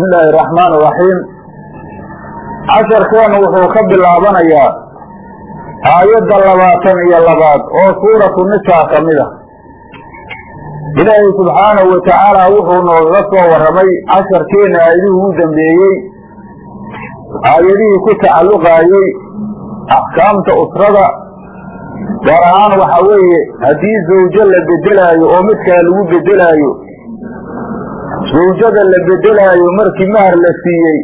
bismi illaahi araxmaan iraxiim casharkeenu wuxuu ka bilaabanayaa aayadda labaatan iyo labaad oo suuratu nisaa ka mid ah. Ilaahay subxaanahu watacaala wuxuu noogaga soo warramay casharkeenna aayadihii ugu dambeeyey aayadihii ku tacalluqaayey axkaamta usrada. Gaar ahaan waxaa weeye haddii zawjo la bedelaayo oo mid kale lagu bedelaayo zawjada la bedelaayo markii mahar la siiyey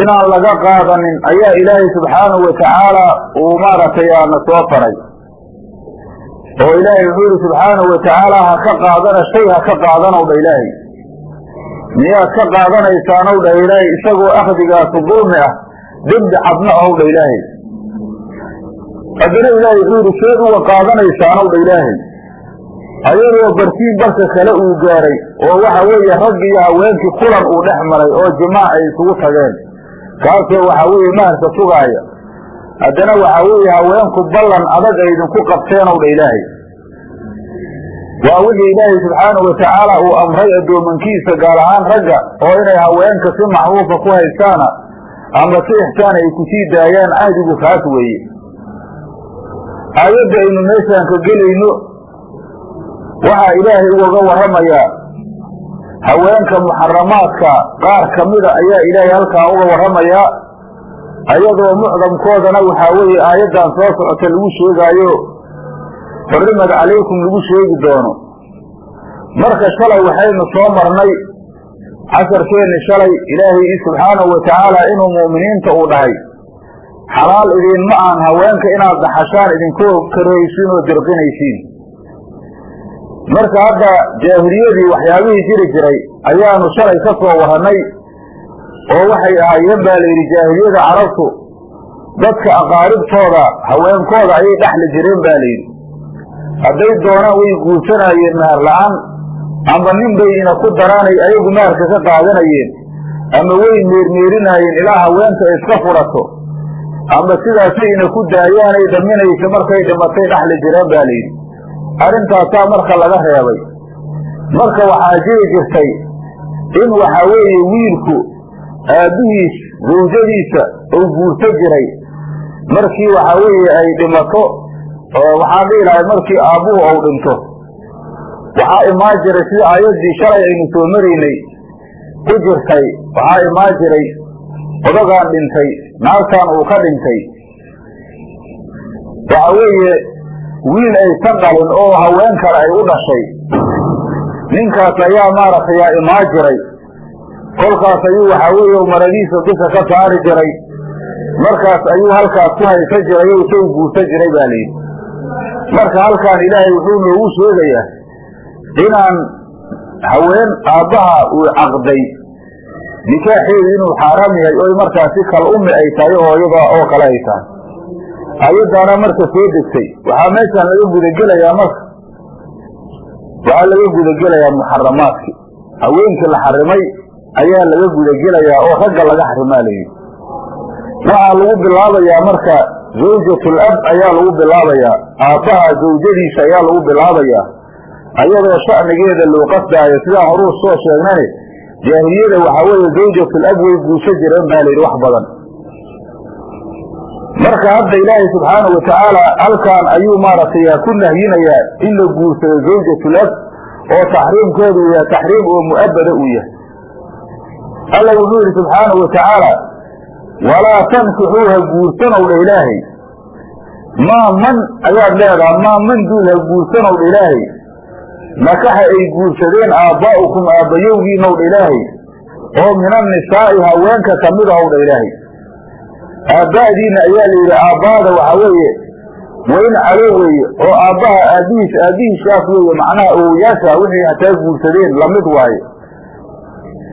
inaan laga qaadanin ayaa ilaahay subxaanahu watacaala uu maaragtay aana soo faray. Oo ilaahay wuxuu yihi subxaanahu watacaala ha ka qaadana shay ha ka qaadanow dha ilaahay. Miyaad ka qaadanaysaan ow dha ilaahay isagoo akhdigaasu dulmi ah dembi cadna ow dha ilaahay. Haddana ilaahay wuxuu yihi seed uga qaadanaysaan dha ilaahay ayadoo bartiin barka kale uu gaaray oo waxa weeye raggi iyo haweenkii kulan uu dhex maray oo jimaac ay isugu tageen. Kaasoo waxaa weeye maharka sugaaya. Haddana waxaa weeye haweenku ballan adag ay idinku qabteen ow dha ilaahay. Waa wixii ilaahay subxaanahu watacaala uu amray addoomankiisa gaar ahaan ragga oo inay haweenka si maxruufa ku haystaana ama si ixsaan ay ku sii daayaan cahdigu kaas weeye. Aayadda aynu meeshaan ka gelayno waxaa ilaahay ugaga warramayaa haweenka muxaramaadka qaar ka mida ayaa ilaahay halkaa uga warramayaa ayadoo mucdamkoodana waxaa weeye aayaddan soo socota lagu sheegaayo xurrimad calaykum lagu sheegi doono. Marka shalay waxaynu soo marnay casharkeenni shalay ilaahay subxaanahu watacaala inuu mu'miniinta uu dhahay. Xalaal idinma aan haweenka inaad daxashaan idinkoo karooysiin oo dirqinaysiin marka hadda jaahiliyadii waxyaabihii jiri jiray ayaanu shalay ka soo warannay oo waxay ahaayeen baa layidhi jaahiliyada carabtu dadka aqaaribtooda haweenkooda ayay dhexli jireen ba layidhi hadday doonaan way guursanaayeen mahar la'aan ama nin bay ina ku daraanay ayagu maharka ka qaadanayeen ama way meermeerinaayeen ilaa haweenta iska furato ama sidaasay ina ku daayaanay dhaminaysa markay dhimatay dhexli jireen ba layidhi arrintaasaa marka laga reebay. Marka waxaa jiri jirtay in waxaa weeye wiilku aabbihiis zawjadiisa uu guursan jiray. Markii waxaa weeye ay dhimato waxaan dhihi lahay markii aabbuhu ou dhinto. Waxaa imaan jiray sida aayaddii shalay aynu soo maraynay ku jirtay. Waxaa imaan jiray odagaan dhintay naagtaan uu ka dhintay. Waxa weeye wiil aysan dhalin oo haween kale ay u dhashay. Ninkaas ayaa maaragtay yaa imaan jiray. Kolkaas ayuu waxaa weeye maradiisa dusha ka saari jiray. Markaas ayuu halkaas ku haysan jiray o isagu guursan jiray baa layidhi. Marka halkaan ilaahay wuxuu noogu sheegayaa inaan haween aabbaha uu caqday. Nikaaxeedu inuu xaaraam yahay oy markaasi kal ummi ay tahay hooyada oo kale ay tahay ayadaana marka soo degtay. Waxaa meeshaan laga gudagelayaa marka. Waxaa laga gudagelayaa muxaramaadki haweenkii la xarimay ayaa laga gudagelayaa oo ragga laga xarimaa layidhi waxaa lagu bilaabayaa marka zawjatul ab ayaa lagu bilaabayaa aabbaha zawjadiisa ayaa lagu bilaabayaa ayadoo sha'nigeeda loo qasdaayo sidaan horuu soo sheegnane jaahiliyada waxaa weeye zawjatul ab way guursan jireen baa layidhi wax badan marka hadda ilaahay subxaanahu watacaala halkaan ayuu maaragtay ku nahyinayaa in la guursado zawjatul ab oo taxriimkeedu yahay taxriim oo mu'abada uu yahay. Alla wuxuu yihi subxaanahu watacaala walaa tankixuu ha guursanow dha ilaahay. Maa man ayaad leedaha maa man duul ha guursanow dha ilaahay nakaxa ay guursadeen aabbaa'ukum aabbayowgiinow dha ilaahay? Oo min annisaa'i haweenka ka mid ahow dha ilaahay aabba'diina ayaa la yidhi aabbaada waxaa weeye wayn calo weeye oo aabbaha aabbihiis aabbihiisaas weeye macnaha owoyaasha wixii hataa guursadeen la mid waaye.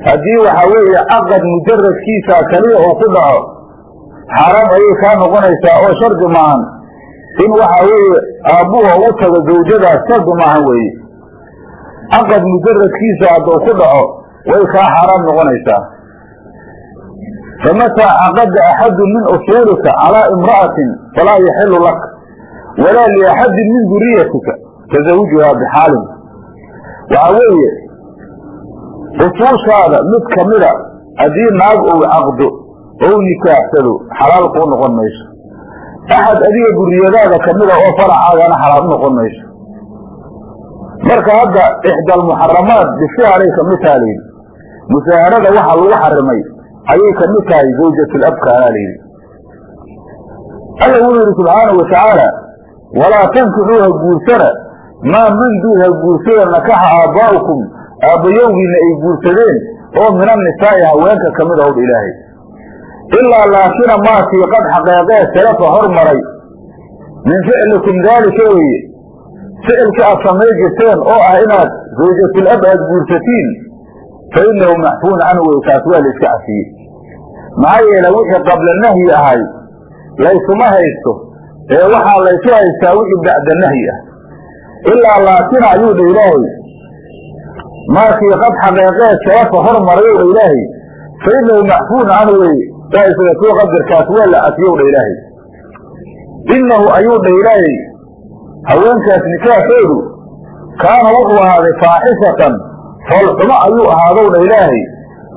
Haddii waxaa weeye caqad mujaradkiisa kaliya oo ku dhaco xaaraam ayay kaa noqonaysaa oo shardi maahan in waxaa weeye aabbuha ugu tago zawjadaas shardi maahan weeye. Caqad mujaradkiisa hadduu ku dhaco way kaa xaaraam noqonaysaa famataa caqada axadu min usuulika calaa imra'atin falaa yaxilu lak walaa liaxadin min duriyatika tasawujuhaa bixaalin waxaa weeye usuushaada mid kamida haddii naag ou caqdo ou nikaaxsado xalaal kuu noqon mayso axad adiga guriyadaada kamida oo faracaagana xalaal noqon mayso marka hadda ixdaalmuxaramaat bisiharay ka mid taha layidhi musaaharada waxa lagu xarimay ayay ka mid tahay zawjatulabka alaa layidhi alla wuxuu yidhi subxaanau watacaala walaa tankixuuha guursana maa manduu ha guursada nakaxa aabbaa'ukum aabbayowgiina ay guursadeen oo min annisaa'i haweenka ka mid ahowdha ilaahay. Ilaa laakina maakii qad xaqeeqee salafa hormaray min ficlikum daalika weye ficilka aad samay jirteen oo ah inaad zawjatulab aad guursatiin fa inahu maxfuun canhu wey taas waa la iska cafiyey maxaa yeele wixii qabla nahyi ahay laysuma haysto ee waxaa laysu haystaa wixii bacda nahyi ah ilaa laakina ayuu dha ilaahay maakii qad xaqeeqee salafa hormaray ow dha ilaahay fa inahu maxfuun canhu weye waa isaga soo qadarkaas waa la cafiyow dha ilaahay inahu ayuu foolxumo ayuu ahaadow dha ilaahay.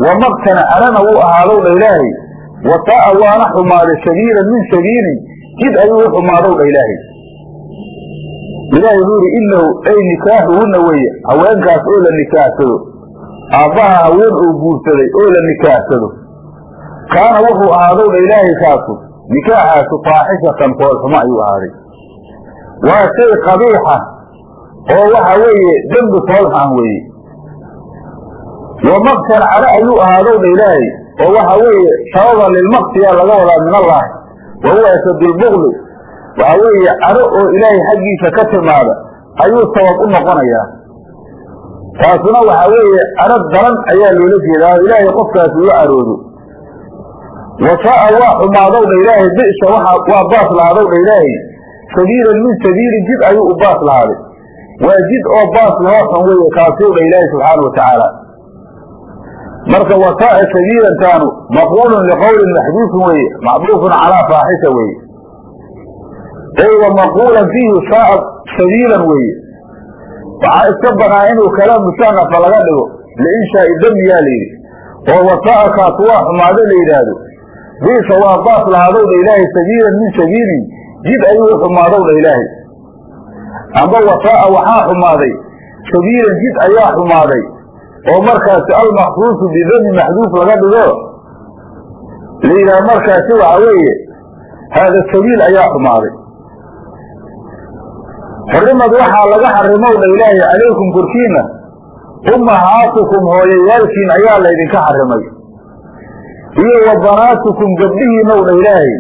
Wa maqtana anana wuu ahaadow dha ilaahay. Wa saa'a waana xumaaday sabiilan min sabiilin jid ayuu u xumaadow dha ilaahay. Ilaahay wuxuu yidhi inahu ay nikaaxuhunna weeye. Haweenkaas oo la nikaaxsado aabbaha haween uu guursaday oo la nikaaxsado kaana wuxuu ahaadow dha ilaahay kaasu. Nikaaxaasu faaxishatan foolxumo ayuu ahaaday. Waa shay qabiixa oo waxa weeye dembi foolxan weeye wa maqtan calo ayuu ahaadow dha ilaahay oo waxa weeye sababan lilmaqtiyaa laga wadaa min allahi wa huwa asadulbugli waxa weeye caro oo ilaahay xaggiisa ka timaada ayuu sabab u noqonayaa taasuna waxa weeye caro daran ayaa loola jeedaa oo ilaahay qofkaas uu caroodo wasaa'a waa xumaadow dha ilaahay bisa waa baas lahaadow dha ilaahay sabiilan min sabiilin jid ayuu u baas lahaaday waa jid oo baas lahoo xun weeye kaasiu dha ilaahay subxaana wa tacaala marka wasaa'a sabiilantaanu maqulun liqowlin maxduufin weeye macduufun calaa faaxisha weeye. Ey wa maquulan fiihi saa'a sabiilan weeye. Waxaa iska banaa inuu kalaam musanafa laga dhigo liinshaai damiyaa layidhi oo wasaa'a kaas waa xumaado la yidhaahdo. Bisa waa baas lahaadow dha ilaahay sabiilan min sabiilin jid ayuu u xumaadow dha ilaahay. Amba wasaa'a waxaa xumaaday sabiilan jid ayaa xumaaday oo markaasi almaksuusu bidami maxduuf laga dhigo. La markaasi waxa weeye haada sabiil ayaa xumaaday. Xurimad waxaa laga xarimow dha ilaahay calaykum korkiina ummahaatukum hooyayaalkiin ayaa laydinka xarimay iyo wa banaatukum gabdhihiinow dha ilaahay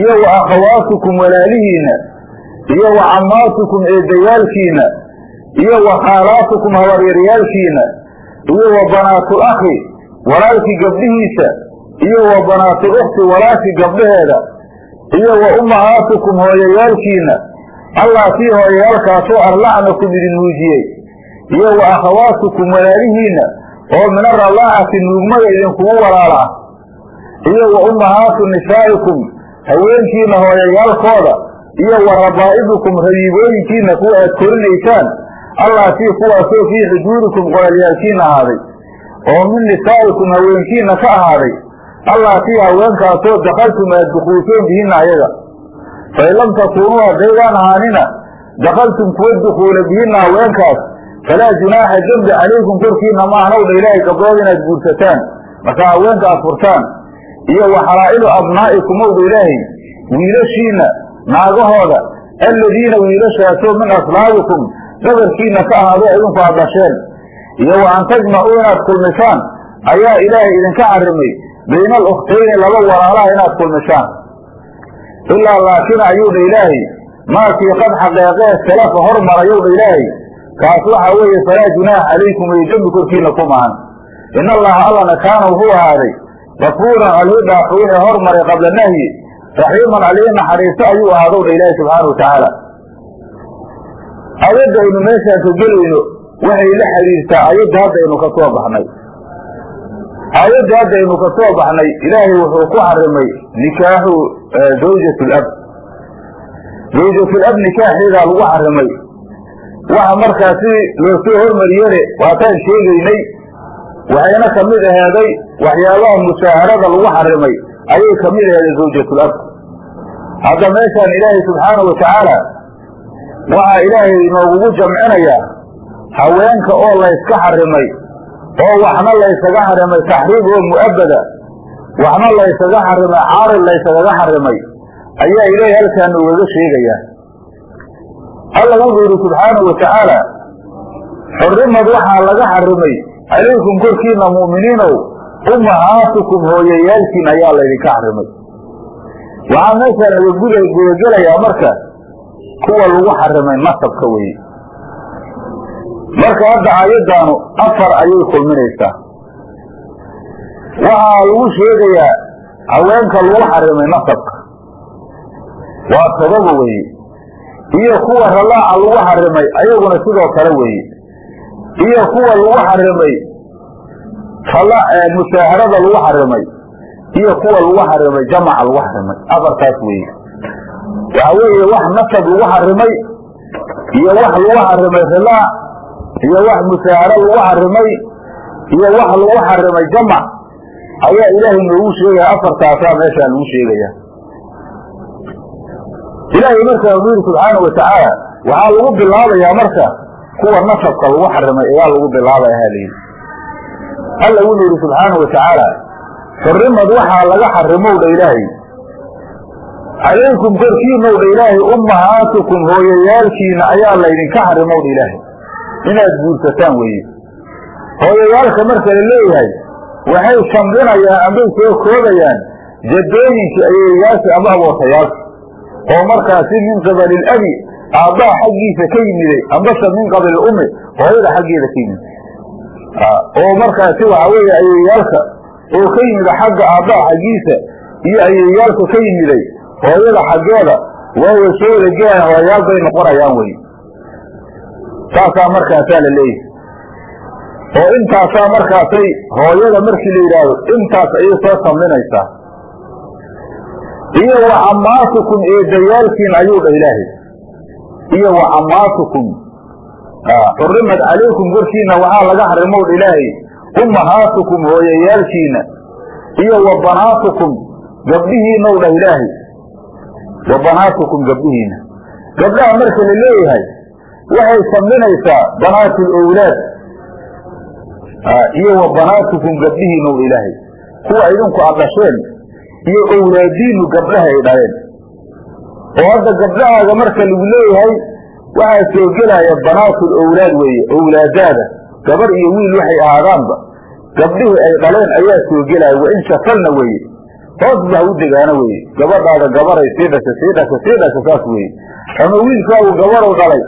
iyo wa akhawaatukum walaalihiina iyo wa cammaatukum eedayaalkiina iyo wa khaalaatukum habaryaryaalkiina iyo wa banaatul akhi walaalkii gabdhihiisa iyo wa banaatul ukhti walaashii gabdhaheeda iyo wa ummahaatukum hooyayaalkiina allaatii hooyayaalkaasoo arlacnakum idin nuujiyey iyo wa akhawaatukum walaalihiina oo min aralaacati nuugmada idinkugu walaala ah iyo wa ummahaatu nisaa'ikum haweenkiina hooyayaalkooda iyo wa rabaa'ibukum rabiibooyinkiina kuwa aad korinaysaan allaatii kuwaasoo fii xujuurikum qolalyaalkiina ahaaday oo min nisaa'ikum haweenkiina ka ahaaday. Allaatii haweenkaasoo dakaltum aad dukuulteen bihinna ayaga. Fain lam takuunuu haddaydaan ahaanina dakaltum kuwa dukuula bihinna haweenkaas falaa junaaxa dembi calaykum korkiina maahnowdha ilaahay gabdhood inaad guursataan. Markaa haweenka aad furtaan iyo wa xalaa'ilu abnaa'ikum owdha ilaahay wiilashiina naagahooda alladiina wiilashaasoo min aslaabikum dhabarkiina ka ahaado idinku aad dhasheen iyo wa an tajmacuu inaad kulmisaan ayaa ilaahay idinka xarimay bayna alukhtayni laba walaalaha inaad kulmisaan ilaa laakina ayuu dha ilaahay maakii qad xaqeeqee salafa hormarayow dha ilaahay. Kaas waxa weeye falaa junaax calaykum way dembi korkiina ku mahan. In allaha allana kaana wuxuu ahaaday gafuuran alii dhaafo wixii hormaray qabla nahyi. Raxiiman alii naxariisto ayuu ahaadow dha ilaahi subxaana watacaala ayadda aynu meeshaan ka gelayno waxay la xiriirtaa ayadda hadda aynu ka soo baxnay. Aayadda hadda aynu ka soo baxnay ilaahay wuxuu ku xarimay nikaaxu zawjat lab zawjatlab nikaaxeedaa lagu xarimay. Waxa markaasi loo soo hormariyene waataan sheegaynay waxayna ka mid aheeday waxyaabaha musaaharada lagu xarimay ayay ka mid aheeday zawjatul ab. Hadda meeshaan ilaahay subxaana wa tacaala waxaa ilaahay inoogugu jamcinayaa haweenka oo layska xarimay oo waxna laysaga xarimay taxriim oo mu'abada waxna laysaga xarimay caarid laysaga xarimay ayaa ilaahay halkaa noogaga sheegayaa alla wuxuu yidhi subxaana wa tacaala xurimad waxaa laga xarimay calaykum korkiina mu'miniinow ummahaatukum hooyayaalkiin ayaa laydinka xarimay. Waxaa meeshaan guda gudagelayaa marka kuwa lagu xarimay nasabka weye marka hadda aayaddaanu afar ayay kulminaysaa. Waxaa lagu sheegayaa haweenka lagu xarimay nasabka. Waa todoba weeye. Iyo kuwa ralaaca lagu xarimay ayaguna sidoo kale weeye. Iyo kuwa lagu xarimay musaaharada lagu xarimay. Iyo kuwa lagu xarimay jamaca lagu xarimay. Afartaas weeye waxa weeye wax nasab lagu xarimay iyo wax lagu xarimay rilaac iyo wax musaaharo lagu xarimay iyo wax lagu xarimay jamac ayaa ilaahay noogu sheegaya afartaasaa meeshaa lagu sheegaya. Ilaahay markaa wuxuu yidhi subxaana wa tacaala waxaa lagu bilaabayaa marka kuwa nasabka lagu xarimay ayaa lagu bilaabaya halayidhi alla wuxuu yidhi subxaana wa tacaala xurimad waxaa laga xarimowdha ilaahay calaykum korkiinowdha ilaahay ummahaatukum hooyayaalkiina ayaa laydinka xarimowdha ilaahay. Inaad guursataan weeye. Hooyayaalka marka la leeyahay waxay shamlinayaan ambay soo koobayaan jadooyinkii ayeeyayaasha ama abootayaalka oo markaasi min qibali abi aabbaha xaggiisa ka yimiday ambase min qabili ummi hooyada xaggeeda ka yimid. Oo markaasi waxa weeye ayeeyaalka oo ka yimida xagga aabbaha xaggiisa iyo ayeeyaalka ka yimiday hooyada xaggeeda waaway soo wada gelaan hooyayaal bay noqonayaan wey saasaa markaasaa la leeyahay. Oo intaasaa markaasay hooyada markii la yidhaahdo intaas ayay soo samlinaysaa iyo wa cammaatukum eedayaalkiin ayuu dha ilaahay. Iyo wa cammaatukum xurimad calaykum korkiina waxaa laga xarimow dha ilaahay. Ummahaatukum hooyayaalkiina iyo wa banaatukum gabdhihiinow dhah ilaahay wa banaatukum gabdhihiina. Gabdhaha marka la leeyahay waxay samlinaysaa banaatul owlaad iyo wa banaatukum gabdhihiinow dha ilaahay. Kuwa idinku aad dhasheen iyo owlaadiinu gabdhaha ay dhaleen oo hadda gabdhahaaga marka lagu leeyahay waxaa soo gelaya banaatul owlaad weeye owlaadaada gabar iyo wiil waxay ahaadaanba gabdhihii ay dhaleen ayaa soo gelaya wain shafalna weeye hoos ba ha u degaana weeye gabadhaada gabaray sii dhasha sii dhasha sii dhasha saas weeye ama wiilkaagu gabarow dhalay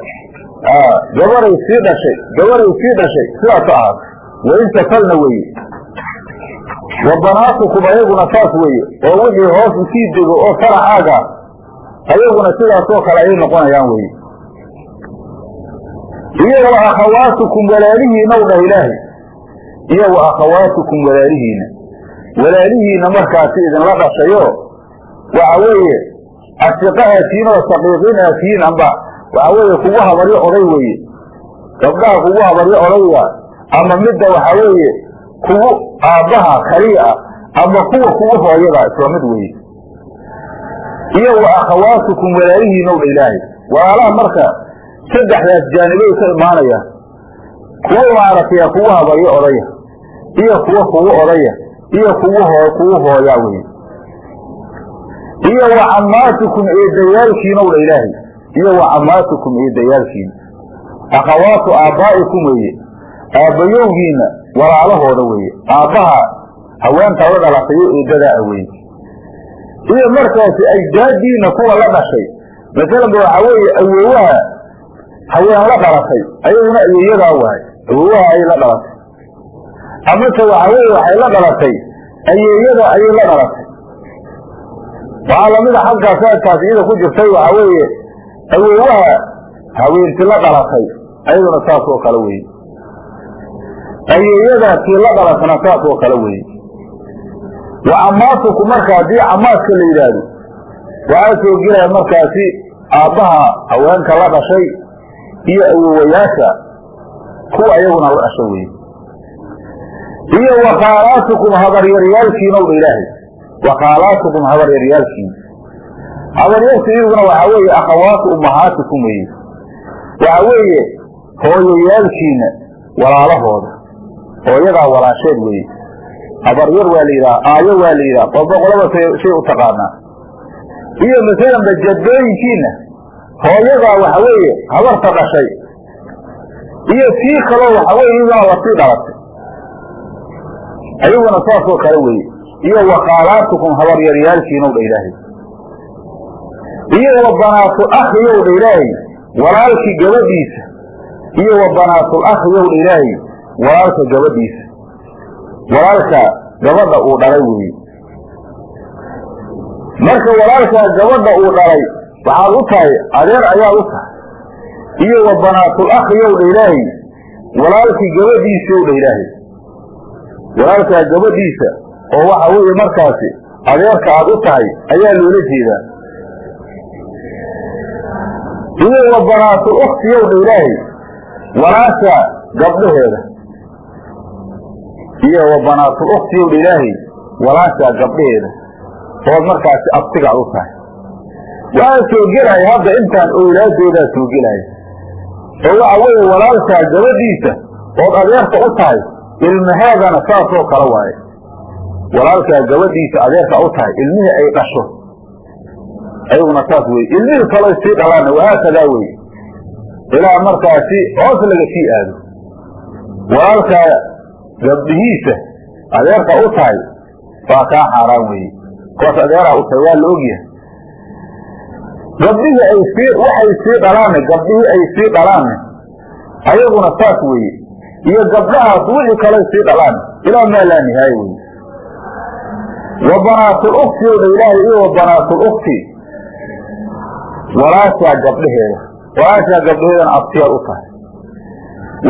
gabaray sii dhashay gabaray sii dhashay sidaasu ahaad wain shafalna weeye wa banaatukum ayaguna saas weeye oo wixii hoos u sii dego oo faracaaga ayaguna sidaasoo kale ayay noqonayaan weye iyo wa akhawaatukum walaalihiinaw dhah ilaahay iyo wa akhawaatukum walaalihiina walaalihiina markaasi idinla dhashayo waxa weeye ashiqa aatihiin oo saqiiqiin aatihiin amba waxa weeye kugu habaryo oday weeye. Gabdhaha kugu habaryo odayga ama midda waxa weeye kugu aabbaha kaliya ah ama kuwa kugu hooyada isla mid weeye. Iyo wa akhawaatukum walaalihiinow dha ilaahay walaalaha marka saddexdaas jaanibay ka imaanayaan. Kuwo maaragtay kugu habaryo odaya iyo kuwo kugu odaya iyo kugu hoo kugu hooyaa weye iyo wa cammaatukum eedayaalkiinow dha ilaahay. Iyo wa cammaatukum eedayaalkiina akhawaatu aabbaa'ikum weeye. Aabbayowgiina walaalahooda weeye. Aabbaha haweenta la dhalatay eedadaa weeye iyo markaasi ajdaadiina kuwa la dhashay. Masalanba waxaa weeye awowaha haween la dhalatay ayaduna ayeeyadaa waay. Awowaha ayay la dhalatay amase waxa weeye waxay la dhalatay. Ayeeyada ayay la dhalatay. Waxaa lamida xaggaas aadkaas iyada ku jirtay waxaa weeye. Awowaha haweenti la dhalatay ayaduna saas oo kale weeye. Ayeeyadaasii la dhalatana saas oo kale weeye. Wa cammaatuku marka haddii cammaaska la yidhaahdo waxaa soo gelaya markaasi aabbaha haweenka la dhashay iyo awowayaasha kuwa iyaguna la dhasha weeye iyo wakhaalaatukum habaryaryaalkiinow dha ilaahay. Wakhaalaatukum habaryaryaalkiin habaryarta iyaguna waxaa weeye akhawaatu ummahaatikum weye waxa weeye hooyayaalkiina walaalahooda. Hooyadaa walaasheed weye habaryar waa la yidhaha aayo waa la yidhaha qolba qolaba shay u taqaanaa. Iyo masalanba jaddooyinkiina hooyadaa waxa weeye habarta dhashay. Iyo tii kaloo waxa weye iyaduna la sii dhalatay ayaguna saasoo kale weye iyo wakhaalaatukum habaryaryaalkiinow dha ilaahay. Iyo wa banaatu akhiyow dha ilaahay walaalkii gabadhiisa. Iyo wa banaatul akhiyow dha ilaahay walaalka gabadhiisa. Walaalka gabadha uu dhalay weeye. Marka walaalkaa gabadha uu dhalay waxaad u tahay adeer ayaad u tahay. Iyo wa banaatul akhiyow dha ilaahay walaalkii gabadhiisaow dha ilaahay walaalkaa gabadhiisa oo waxa weeye markaasi adeerka aad u tahay ayaa loola jeedaa. Iyo wa banaatul ukhtiyow dha ilaahay? Walaasha gabdhaheeda. Iyo wa banaatul ukhtiyow dha ilaahay? Walaasha gabdhaheeda. Ood markaasi abtigaad u tahay. Waxaa soo gelaya hadda intaan owlaadoodaa soo gelaya. Oo waxa weeye walaalkaa gabadhiisa ood adeerka u tahay ilmaheedana saasoo kale waaye. Walaalkaa gabadhiisa adeerka u tahay ilmihii ay dhasho. Ayaguna saas weye ilmihii kaloo sii dhalaana wahaakadaa weye ilaa markaasi hoos laga sii aado. Walaalkaa gabdhihiisa adeerka u tahay waa kaa xaaraan weye kuwaas adeeraa u tahay waa la ogyahay gabdhihii ay sii waxay sii dhalaanne gabdhihii ay sii dhalaanne ayaguna saas weeye iyo gabdhahaas wixii kalay sii dhalaan. Ilaa maa laa nihaaye weye wa banaatul ukti ow dha ilaahay iyo wa banaatul ukti. Walaashaa gabdhaheeda. Walaashaa gabdhaheedana abtiyaad u tahay.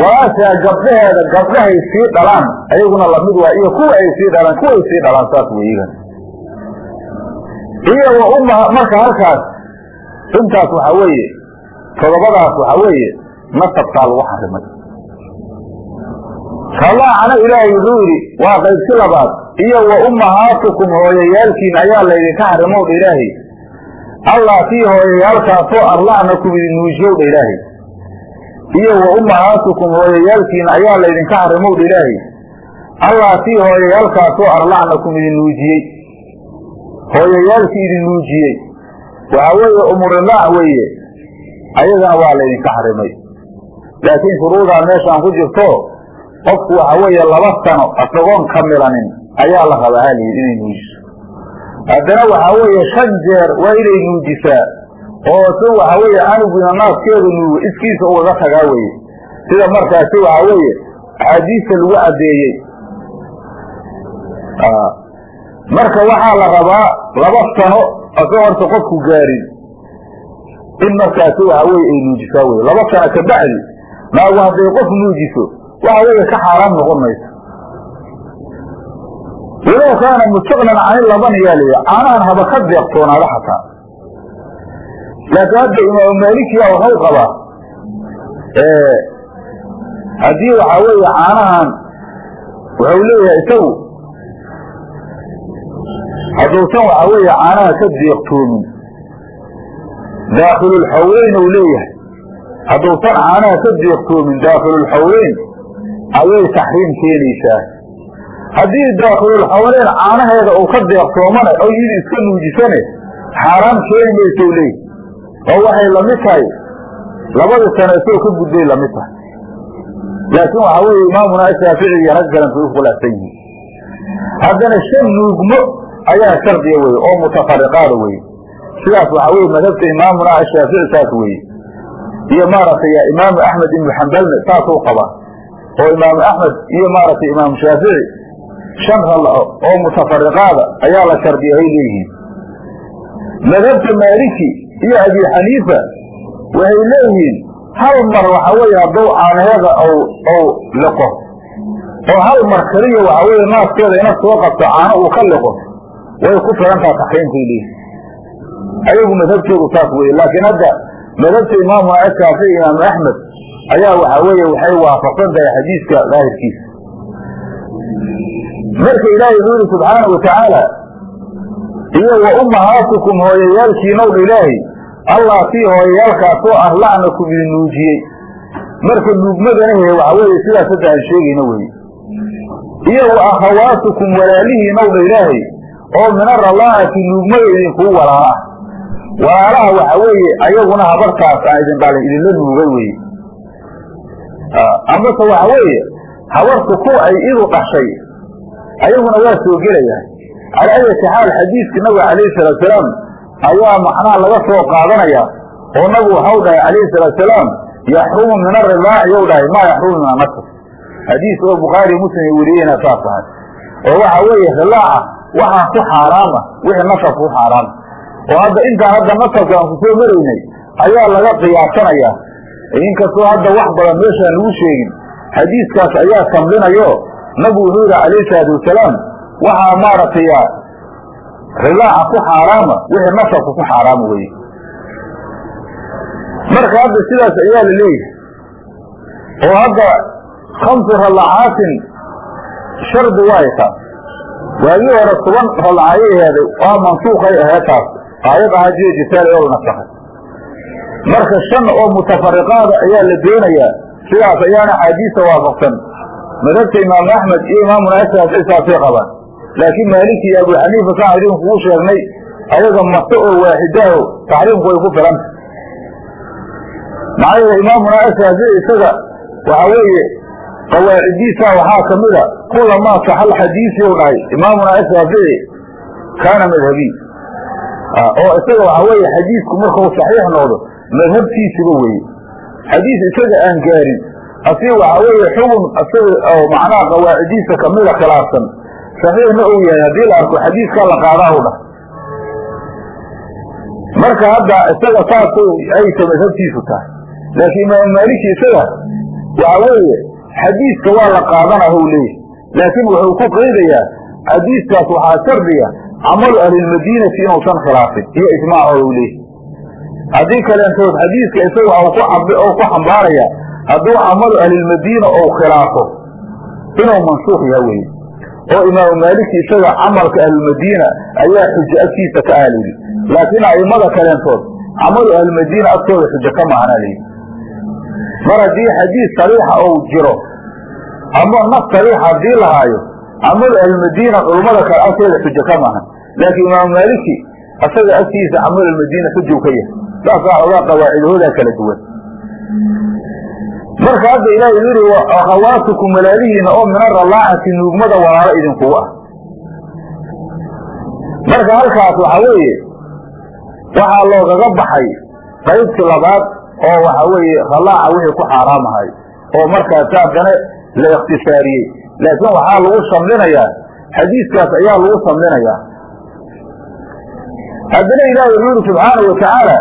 Walaashaa gabdhaheeda gabdhahay sii dhalaan. Ayaguna la mid waa iyo kuwa ay sii dhalaan kuway sii dhalaan saas weyigan iyo wa ummaha marka halkaas intaas waxaa weeye todobadaas waxaa weeye nasabkaa lagu xarimay kalaacana ilaahay wuxuu yidhi waa qaybsi labaad? Iyo wa ummahaatukum hooyayaalkiin ayaa laydinka xarimow dha ilaahay. Allah tii hooyayaalkaasoo arlacnakum idin nuujiyow dha ilaahay. Iyo wa ummahaatukum hooyayaalkiin ayaa laydinka xarimow dha ilaahay. Allah tii hooyayaalkaasoo arlacnakum idin nuujiyey. Hooyayaalkii idin nuujiyey. Waxaa weeye umurilaac weeye. Ayagana waa laydinka xarimay laakiin shuruudaa meeshaan ku jirto qofku waxa weeye laba sano isagoon kamilanin ayaa la rabaa halyidhi inay nuujiso. Haddana waxaa weeye shan jeer waa inay nuujisaa oo si waxa weeye anugina naaskeedu nuugo iskiisa ugaga tagaa weye sida markaasi waxa weeye axaadiista lagu caddeeyey. Marka waxaa la rabaa laba sano asagoo horta qofku gaarin in markaasi waxa weye ay nuujisaa weye laba sano kabacdi naagu hadday qof nuujiso waxa weeye ka xaaraan noqon mayso walow kaana mustaqnan canin laban yaaliya. Caanahan haba ka deeqtoonaada xataa. Laakiin hadda imaamu maalikiya waxau qabaa haddii waxaa weeye caanahan wuxuu leeyahay isagu hadduusan waxaa weeye caanaha ka deeqtoomin daakilulxawleyn uu leeyahay. Hadduusan caanaha ka deeqtoomin daakilulxawleyn ayay taxriim keenaysaa haddii daakilulxawleyn caanaheeda uu ka deeqtoomana oo yidi iska nuujisane xaaraan keeni mayso leeyahy oo waxay la mid tahay. Labadii sano isagoo ka gudbay la mid tahay. Laakiin waxaa weeye imaamuna shaafici iyo rag galan bay u yihiin. Haddana shan nuugmo ayaa shardiya weye oo mutafariqaada weye sidaas waxaa weye madhabta imaamuna ashaafici saas weye iyo maaragtay imaamu axmed ibnu xambalne saasuu qabaa oo imaamu axmed iyo maaragtay imaamu shaafici shan ralla oo mutafariqaada ayaa la shardiya hay leeyihiin. Madhabta maaliki iyo abi xaniifa waxay leeyihiin hal mar waxa weeye hadduu caanaheeda ou ou liqo oo hal mar keliya waxa weeye naaskeeda ina soo qabto caano uu ka liqo way ku filantaha taxriimkay leeyihiin ayagu madhabtoodu saas weye laakiin hadda madhabta imaamuna ashaafici imaamu axmed ayaa waxaa weeye waxay waafaqsan tahay xadiiska daahirkiisa marka ilaahay wuxuu yihi subxaana watacaala iyo wa ummahaatukum hooyayaalkiinowdha ilaahay allaatii hooyayaalkaasoo ah lacnakum idin nuujiyey. Marka nuugmadana he waxa weeye sidaas hadda aan sheegayna weye iyo wa akhawaatukum walaalihiinowdha ilaahay oo min aralaacati nuugmada idinkuu walaala walaalaha. Waxa weeye ayaguna habartaas aan idin dhalin idinla nuugay weye amase waxa weeye habartu ku ay idu dhashay ayaguna waa soo gelayaan calaa ayati xaal xadiidka nabiga calayhi salaatusalaam ayaa macnaha laga soo qaadanaya. Oo nabigu waxau dhahay calayhi salaatusalaam yaxrumu min aridaaci yow dhahay maa yaxrumu min anasr xadiis oo bukhaari muslim ay weriyeyna saas ahay oo waxa weeye rilaaca waxaa ku xaaraama wixii nasabka ku xaaraama. Oo hadda intaan hadda nasabka aan ku soo maraynay ayaa laga qiyaasanayaa inkastoo hadda wax badan meeshaan lagu sheegin xadiiskaas ayaa samlinayo nabigu wuxuu yihi calayhi salaatu wasalaam waxaa maaragtay rilaaca ku xaaraama wixii nasabka ku xaaraama weye marka hadda sidaas ayaa la leeyahay. Oo hadda khamsu ralacaatin shardi waayo taas waagii hore toban ralacayay aheeday waa mansuukay aheed taas. Aayad ahaa jiya jitaal oo la nasakhay marka shan oo mutafariqaada ayaa la doonayaa sidaas ayaana axaadiista waafaqsan. Madhabta imaamu axmed iyo imaamuna ashaafici saasay qabaan. Laakiin maaliki iyo abu xaniifa saan idin kugu sheegnay ayaga maso oo waaxidaaho taxriimku way ku filanta maxaa yeele imaamuna ashaafici isaga waxa weeye qawaacidiisa waxaa kamida kulamaa saxal xadiisi u dhahay. Imaamuna ashaafici kaana madhabiy oo isaga waxa weeye xadiisku markuu saxiix noqdo madhabtiisiba weeye. Xadiis isaga aan gaarin asig waxa weeye isaga oo macnaha qawaacidiisa kamida khilaafsan. Saxiixna uu yahay haddii la arko xadiiskaa la qaadaa u dhah marka hadda isaga saas aysa madhabtiisu tahay. Laakiin imaamu maaliki isaga waxa weeye xadiiska waa la qaadana hw leeyahy laakiin wuxuu ku qaydayaa xadiiskaas waxaa shardiga camalu ahlilmadiinati inuusan khilaafin. Iyo ijmaacooda u leeyahy haddii kaleentood xadiiska isaga ku xambaaraya hadduu camalu ahlilmadiina ou khilaafo inuu mansuuq yaha weye oo imaamu maaliki isaga camalka ahlulmadiina ayaa xujo agtiisa ka aha layidhi laakiin a'immada kaleentood camalu ahlulmadiina agtooda xujo ka maahana layidhi mar haddii xadiis sariixa ou jiro ama naf sariixa haddii lahaayo camalu ahlulmadiina culummada kale agtooda xujo ka maahan laakiin imaamu maaliki isaga agtiisa camalu ahlulmadiina xujow ka yahay saasaa ogaa qawaacidahoodaa kala duwan. Marka hadda ilahi u yihi akhawaatukum walaalihiina oo min aralaacati nuugmada walaalo idinkugu ah. Marka halkaas waxa weeye waxaa loogaga baxay qaybtii labaad oo waxa weeye ralaaca wixii ku xaaraamahay oo markaas haddana la ikhtisaariyey. Laakiin waxaa lagu shamlinayaa xadiiskaas ayaa lagu shamlinayaa haddana ilaahi wuxuu subxaana watacaala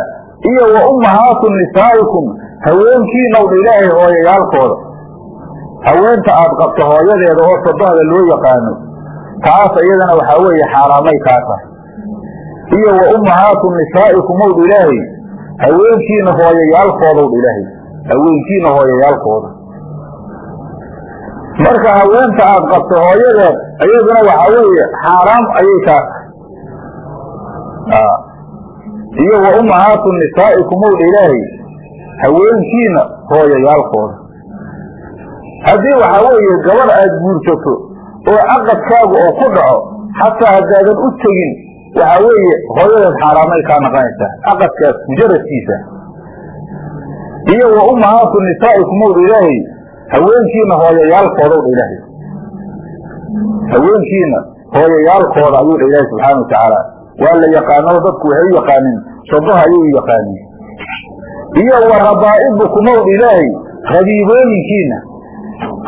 iyo wa ummahaatu nisaa'ikum haweenkiinowdha ilaahay hooyayaalkooda. Haweenta aad qabto hooyadeeda oo sodohda loo yaqaano taas iyadana waxaa weeye xaaraamay kaa tahay iyo wa ummahaatu nisaa'ikum owdha ilaahay haweenkiina hooyayaalkoodowdha ilaahay haweenkiina hooyayaalkooda. Marka haweenta aad qabto hooyadeed iyaduna waxaa weeye xaaraam ayay kaa tahay iyo wa ummahaatu nisaa'ikum owdha ilaahay haweenkiina hooyayaalkooda. Haddii waxaa weeye gabadh aad guursato oo caqadkaagu oo ku dhaco xataa haddaadan u tegin waxaa weeye hooyadeed xaaraamay kaa naqanaysaa caqadkaas mujaradkiisa iyo wa ummahaatu nisaa'ikum owdha ilaahay haweenkiina hooyayaalkoodowdha ilaahay. Haweenkiina hooyayaalkooda ayuu dha subxaana watacaala waa la yaqaano dadku waxay u yaqaanin sodoha ayay u yaqaanin iyo wa rabaa'ibukum owdha ilaahay rabiibooyinkiina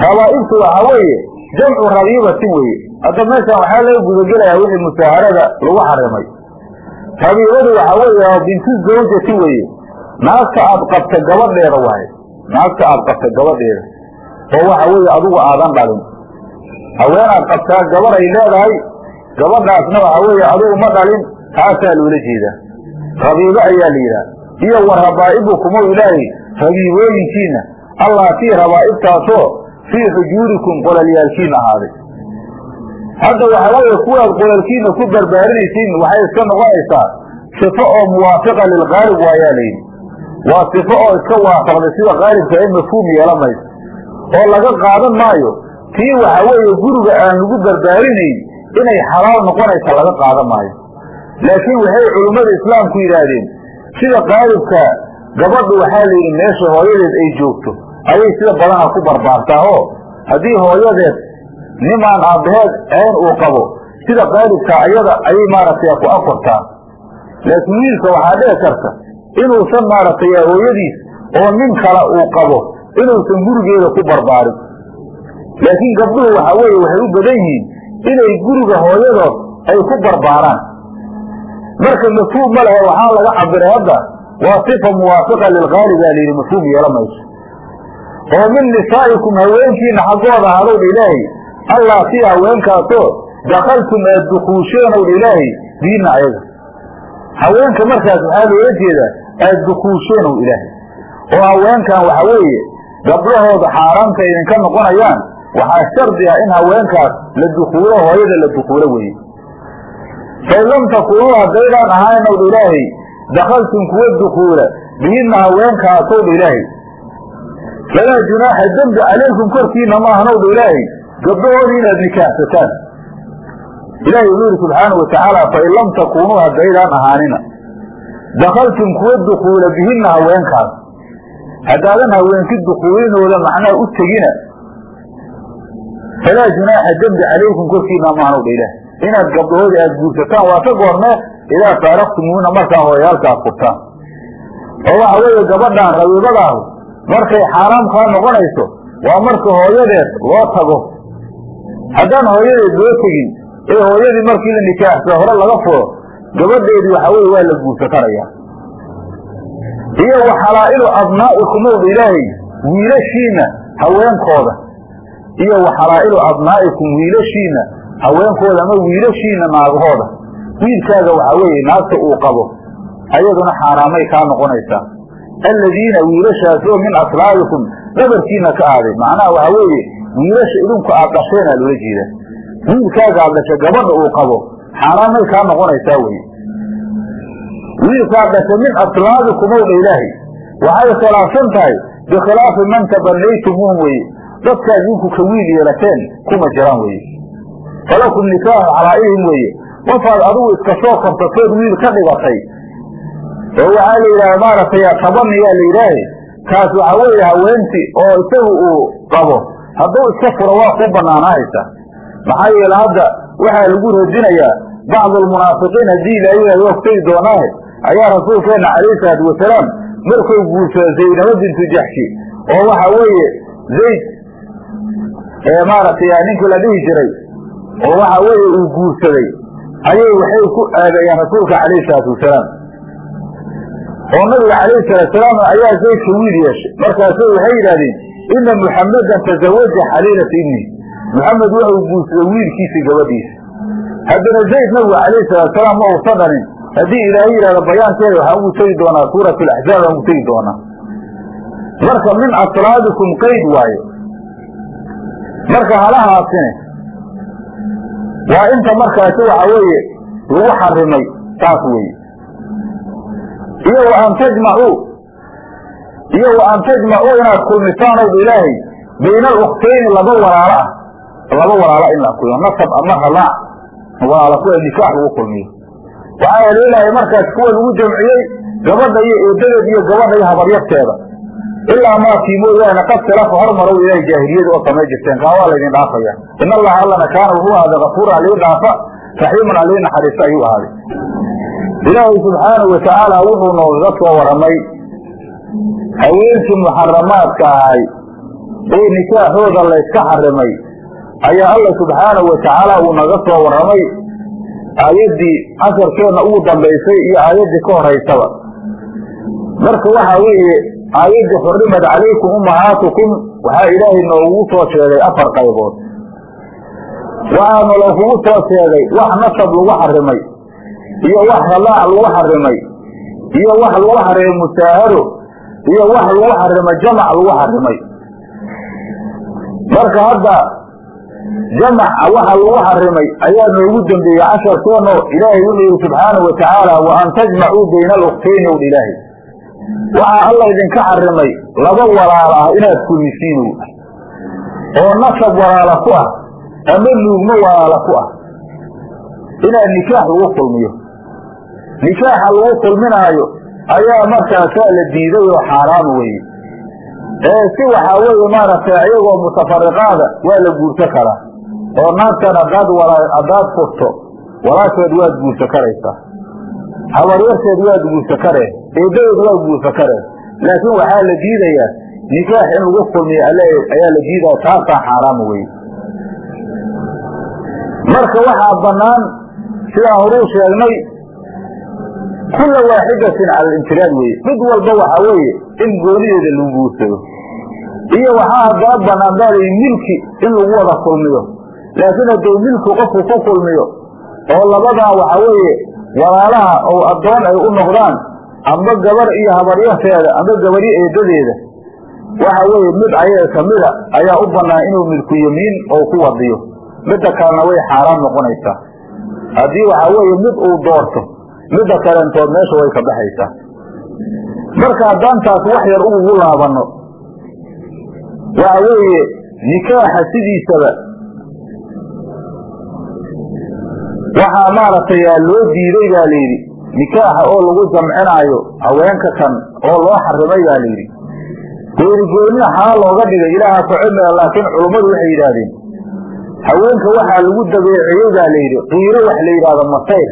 rabaa'ibtu waxaa weeye jamcu rabiibatin weeye. Hadda meeshaan waxaa laga gudagelayaa wixii musaaharada lagu xarimay. Rabiibadu waxaa weeye waa bintu zawjati weeye. Naagta aad qabta gabadheeda waaye. Naagta aad qabta gabadheeda. Oo waxa weeye adigu aadan dhalin. Haweenaad qabtaa gabar ay leedahay gabadhaasna waxaa weeye adigu ma dhalin taasaa loola jeedaa. Rabiibo ayaa la yidhaha iyo wa rabaa'ibukum ow ilaahay rabiibooyinkiina allaatii rabaa'ibtaasoo fii xujuurikum qolalyaalkiina ahaaday. Hadda waxa weeye kuwaad qolalkiina ku barbaarinaysiin waxay iska noqonaysaa sifo oo muwaafiqa lilqaalib waayaa layidhi waa sifo oo iska waafaqday sida qaalibka ay mafhuum yeela mayso oo laga qaadan maayo tii waxa weeye guriga aan lagu barbaarinayn inay xalaal noqonaysa laga qaadan maayo. Laakiin waxay culummada islaamku yidhaahdeen sida qaalibka gabadhu waxaa la yidhi meesha hooyadeed ay joogto ayay sida badana ku barbaartaa oo haddii hooyadeed nimaan aabbaheed ayn uu qabo sida qaalibka ayada ayay maaragtay ku afartaa laakiin wiilka waxaa dhici karta inuusan maaragtay hooyadiis oo nin kale uu qabo inuusan gurigeeda ku barbaarin laakiin gabdhuhu waxa weeye waxay u badan yihiin inay guriga hooyadood ay ku barbaaraan. Marka mafhuum ma lehe waxaa laga cabiray hadda waa sifa muwaafiqa lilqaali baa layidhi mafhuum yeela mayso. Oo min nisaa'ikum haweenkiina xaggooda hadowdha ilaahay allah si haweenkaasoo dakaltum aad dukuusheen owdha ilaahay diinna ayaga. Haweenka markaas waxaa loola jeedaa aad dukuusheen ow ilaahay. Oo haweenkan waxa weeye gabdhahooda xaaraamta idinka noqonayaan waxaa shardi ah in haweenkaas la dukuulo hooyada la dukuulo weeye. Fain lam haddaydaan ahayn owdha ilaahay dakaltum kuwa dukuula bihinna haweenkaasowdha ilaahay. Falaa junaaxa dembi calaykum korkiina maahanowdha ilaahay. Gabdhahoodii inaad nikaaxsataan ilahi wuxuu yidhi subxaana watacaala fain lam haddaydaan ahaanina. Dakaltum kuwa dukuula bihinna haweenkaas. Haddaadan haweenki dukuulinooda macnaha u tegina falaa junaaxa dembi calaykum korkiina maahanowdha ilaahay inaad gabdhahoodii aada guursataan waa ka goormee idaa faaraktumuuna markaa hooyaalkaad furtaan oo waxa weeye gabadhaan rabiibadaahu markay xaaraam kaa noqonayso waa marka hooyadeed loo tago. Haddaan hooyadeed loo tegin ee hooyadii markii la nikaaxsa hore laga furo gabadheedii waxa weye waa la guursakanayaa iyo wa xalaa'ilu abnaa'ikum owdha ilaahay wiilashiina haweenkooda iyo wa xalaa'ilu abnaa'ikum wiilashiina haweenkooda ama wiilashiina naagahooda. Wiilkaaga waxaa weeye naagta uu qabo ayaduna xaaraamay kaa noqonaysaa. Aladiina wiilashaasoo min aslaabikum dhabarkiina ka aaday. Macnaha waxaa weeye wiilasha idinku aad dhasheenaa loola jeeda wiilkaaga aad dhasha gabadha uu qabo. Xaaraamay kaa noqonaysaa weye wiilkaad dhasha min aslaabikum owdha ilaahay. Waxay khilaafsan tahay bikhilaafi man tabanaytumuuhum weye dadkaad idinku ka wiil yeelateen kuma jiraan weye falakum nikaaxu xalaa'ihim weeye. Qofaad adigu iska soo kabsatood wiil ka dhigatay oo waxaa la yidhaha maaragtay tabaniyaa la yidhaahe. Kaas waxa weeye haweentii oo isagu uu qabo. Hadduu iska furo waa ku banaanaanaysa maxaa yeele hadda waxaa lagu radinayaa bacdu almunaafiqiin haddii ilaahay waa tegi doonaahe ayaa rasuulkeena calayhi salaatu wasalaam markuu guursado zaynabo bintu jaxshi. Oo waxa weeye zayd ee maaragtay ninkii la dhihi jiray oo waxa weeye uu guursaday ayay waxay ku aadayeen rasuulka calayhi salaatu wasalaam. Oo nabiga calayhi salaatusalaam ayaa zaydka wiil yeeshay. Markaasay waxay yidhahdeen ina muxammadan tazawaja xaliilata ibni muxamed wuxuu guursaday wiilkiisii gabadhiisa. Haddana zayd nabigu calayhi salaatusalaam ma uusan haddii ilaahay yidhahdo bayaankeeda waxaan ugu tegi doonaa suurat alaxzaab aan ugu tegi doonaa. Marka min aslaabikum qayd waaye marka halahaasine waa inta markaasi waxa weeye lagu xarimay taas weeye. Iyo wa an tajmacuu iyo wa inaad kulmisaan owda ilaahay bayna alukhtayni laba walaalo ah. Laba walaalo in la nasab ama ralaac walaalo kuwa nikaax lagu kulmiyo. Waxaa yeele ilaahay markaas kuwa lagu jamciyey gabadha iyo eedadeed iyo gabadha iyo habaryarteeda ilaa maakii mooyaane qad salafa hormarow ilaahay jaahiliyada oo samay jirteen. Kaa waa laydin dhaafaya. In allaha allana kaana wuxuu ahaaday kafuura alii dhaafa raxiiman alii naxariista ayuu ahaaday. Ilaahay subxaanahu watacaala wuxuu noogaga soo waramay. Haweenkii muxaramaadka ahay ee nikaaxooda layska xarimay ayaa alla subxaanahu watacaala uu naga soo waramay. Aayaddii casharkeenna ugu dambaysay iyo aayaddii ka horaysaba marka waxa weeye aayaddii xurrimad calaykum ummahaatukum waxaa ilaahay noogu soo sheegay afar qaybood. Waxaanu lakugu soo sheegay wax nasab lagu xarimay iyo wax ralaac lagu xarimay iyo wax lagu xarimay musaaharo iyo wax lagu xarimay jamac lagu xarimay marka hadda jamaca waxa lagu xarimay ayaa noogu dambeeyey casharkeeno ilaahay wuxuu yihi subxaanau watacaala wa an tajmacuu bayna alukhtayni ow ilaahay waxaa alla idinka xarimay. Laba walaal ah inaad kulmisiin oo nasab walaala ku ah ama nuugmo walaala ku ah. Inaad nikaax lagu kulmiyo. Nikaaxa lagu kulminaayo ayaa markaasaa la diiday oo xaaraam weeye. Ee si waxaa weeye maaragtay ayagoo mutafariqaada waa la guursa karaa oo naagtan hadaad haddaad furto walaasheed waad guursa karaysaa habaryarteed waad guursa karee eedadeed waad guursa laakiin waxaa la diidayaa nikaax in lagu kulmiyo ayaa la diidaya taasaa xaaraam weye marka waxaa banaan sidaan horuu sheegnay kula waaxidatin cala alimtiraad weye mid walba waxaa weeye in goonideeda lagu guursado iyo waxaa haddaba banaan baalay milki in lagu wada kulmiyo. Laakiin hadduu milku qofku ku kulmiyo oo labadaa waxaa weeye walaalaha oo addoon ay u noqdaan amba gabar iyo habaryarteeda amba gabaryo eedadeeda. Waxa weeye mid ayaga kamida ayaa u banaan inuu milku yemiin oo ku wadiyo. Midda kalena way xaaraan noqonaysaa. Haddii waxaa weeye mid uu doorto midda kalentood meesha way ka baxaysaa. Marka haddaan taas wax yar ugu laabanno waxa weeye nikaaxa sidiisaba waxaa maaragtay loo diiday baa layidhi nikaaxa oo lagu jamcinaayo haweenka kan oo loo xarimay baa layidhi. Goonigoonina xaal looga dhigay ilaaha ku cilmiga laakiin culummadu waxay yidhaahdeen haweenka waxaa lagu dabeeciyey baa layidhi qiiro wax la yidhaahdo masayr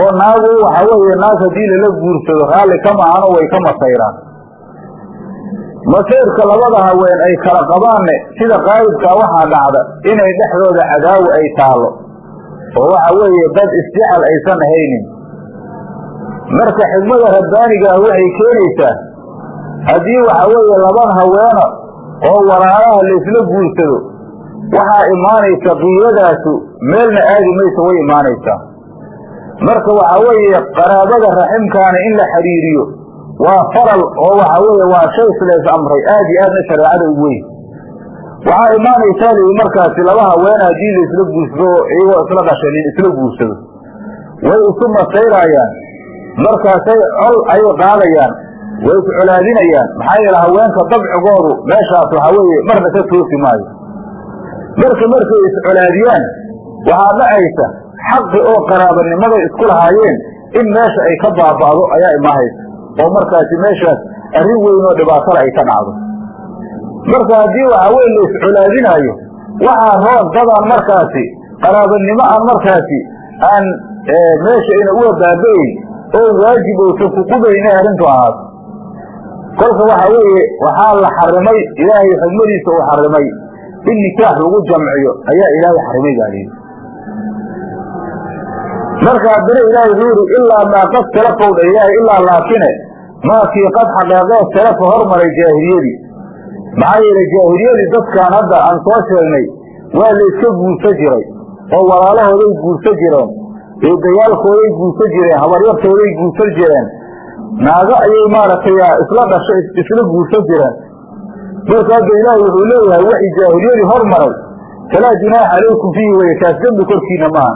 oo naagu waxa weeye naag haddii lala guursado raalli kama ahano way ka masayraan masayrka labada haween ay kala qabaanne sida qaa'idkaa waxaa dhacda inay dhexdooda cadaawo ay taallo oo waxa weeye dad isjecel aysan ahaynin marka xigmada rabbaaniga ah waxay keenaysaa haddii waxa weeye laban haweena oo walaalaha laysla guursado waxaa imaanaysa qiiradaasu meelna aadi maysa way imaanaysaa. Marka waxaa weeye qaraabada raximkaana in la xiriiriyo waa faral oo waxa weeye waa shay silays amray aad iyo aadna shareecada ugu weyn waxaa imaanaysaa lihi markaasi laba haweena haddii la isla guursado oo iyagoo isla dhashay nin isla guursado. Way isu masayrayaan. Markaasay col ayay qaadayaan way is colaadinayaan. Maxaa yeele haweenka dabcigoodu meeshaas waxaa weeye marna ka toosi maayo marka markay iscolaadiyaan waxaa dhacaysa xaqi oo qaraabanimada isku lahaayeen in meesha ay ka baaba'do ayaa imaahaysa oo markaasi meeshaas arrin weyn oo dhibaatada ay ka dhacdo marka haddii waxaa weye la iscolaadinaayo waxaa roon dadaan markaasi qaraabanimo aan markaasi aan meesha ayna uga baaba-ayn oo waajib uusan kuqubayna arrintu ahaato kolka waxa weeye waxaa la xarimay ilaahay xigmadiisa uu xarimay. In nikaax lagu jamciyo ayaa ilaahay xarimay baa layidhi marka haddana ilaahay wuxuu yihi ilaa maa qad salafow dha ilaahay ilaa laakine maakii qad xaqeeqee salafa hormaray jaahiliyadii maxaa yeele jaahiliyadii dadkaan hadda aan soo sheegnay waa la iska guursa jiray oo walaalahooday guursa jireen eedayaalkooday guursa jireen habaryartooday guursan jireen. Naago ayay maaragtay isla dhasho isla guursan jireen. Marka hadda ilaahay wuxuu leeyahay waxii jaahiliyadii hormaray falaa junaaxa calaykum fiihi weye kaas dembi korkiina maaha.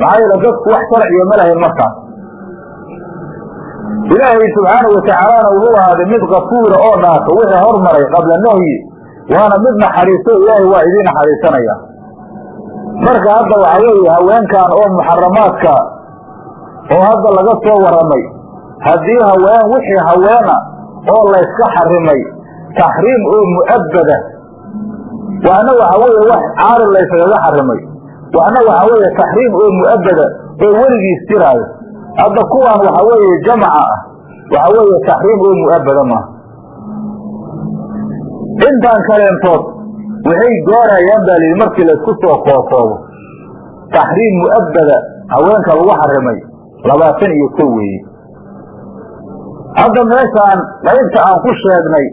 Maxaa yeele dadku wax sharciya ma lahayn markaas ilaahay subxaana watacaalana wuxuu ahaaday mid kafuura oo dhaafo wixii hormaray qabla nahyi waana mid naxariisto ilaahay waa idiin naxariisanaya. Marka hadda waxa weeye haweenkan oo muxaramaadka oo hadda laga soo warramay haddii haween wixii haweena oo layska xarimay taxriim oo mu'abbada waxna waxa weeye wax caari layskaga xarimay waxna waxa weeye taxriim oo mu'abbada oo weligiis jiraayo hadda kuwaan waxa weeye jamaca ah waxa weeye taxriim oo mu'abbada maaha. Intaan kaleentood waxay gaarayaan baa layidhi markii laysku soo kookoobo taxriim mu'abbada haweenka lagu xarimay labaatan iyo kow weeye. Hadda meeshaan qaybta aan ku sheegnay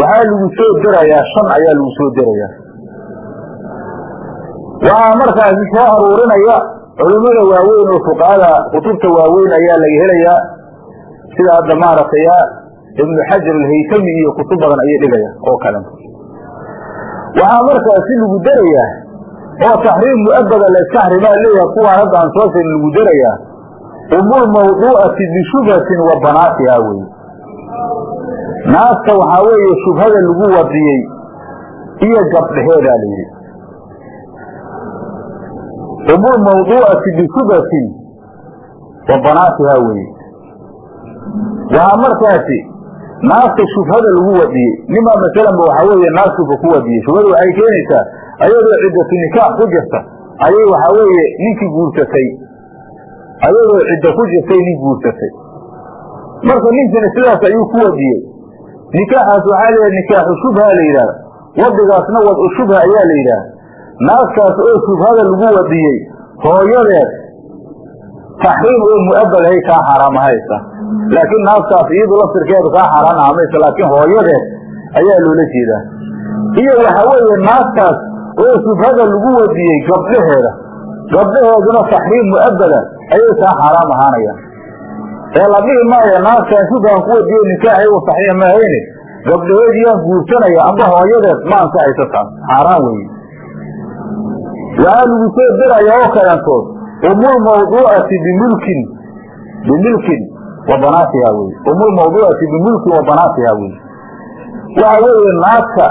waxaa lagu soo derayaa shan ayaa lagu soo derayaa. Waxaa markaasi soo aruurinaya culimmada waaweyn oo fuqahada kutubta waaweyn ayaa laga helayaa. Sida hadda maaragtay ibnu xajar alhaytami iyo kutub badan ayay dhigaya oo kale. Waxaa markaasi lagu derayaa oo taxriim mu'abada la iska xarimaa leeyahay kuwaan hadda aan soo sheegin lagu darayaa umulmawduu'ati bishubhatin wa banaatiha weye naasta waxaa weeye shubhada lagu wadiyey iyo gabdhaheedaa la yidhi umulmawduu'ati bishubhatin wa banaatiha weye waxaa markaasi naasta shubhada lagu wadiyey nimaa masalanba waxaa weeye naas shubha ku wadiyey. Shubhada waxay keenaysaa ayadoo ciddatu nikaax ku jirta ayay waxaa weeye ninkii guursatay ayadoo ciddo ku jirtay nin guursatay marka ninkina sidaas ayuu ku wadiyey. Nikaaxaas waxaa layihaha nikaaxu shubha la yidhahda wadigaasna wad-u shubha ayaa la yidhaha naaskaas oo shubhada lagu wadiyey hooyadeed taxriim oo mu'abad ahay kaa xaaraamahaysa laakiin naaskaas iyadu laftirkeedu kaa xaaraan ahamaysa laakiin hooyadeed ayaa loola jeedaa. Iyo waxa weeye naaskaas oo shubhada lagu wadiyey gabdhaheeda gabdhaheeduna taxriim mu'abada ayay kaa xaaraam ahaanayaan. Ee la dhihi maayo naaskaan shubhaan ku wadiye nikaaxay u saxiix mahayne gabdhaheed yaan guursanaya amba hooyadeed ma ansaxayso taas xaaraan weeye waxaa lagu soo deraya oo kalantood umulmawduu'ati bimulkin bimilkin wa banaatiha weye umulmawduu'ati bimulkin wa weye waxa weeye naaska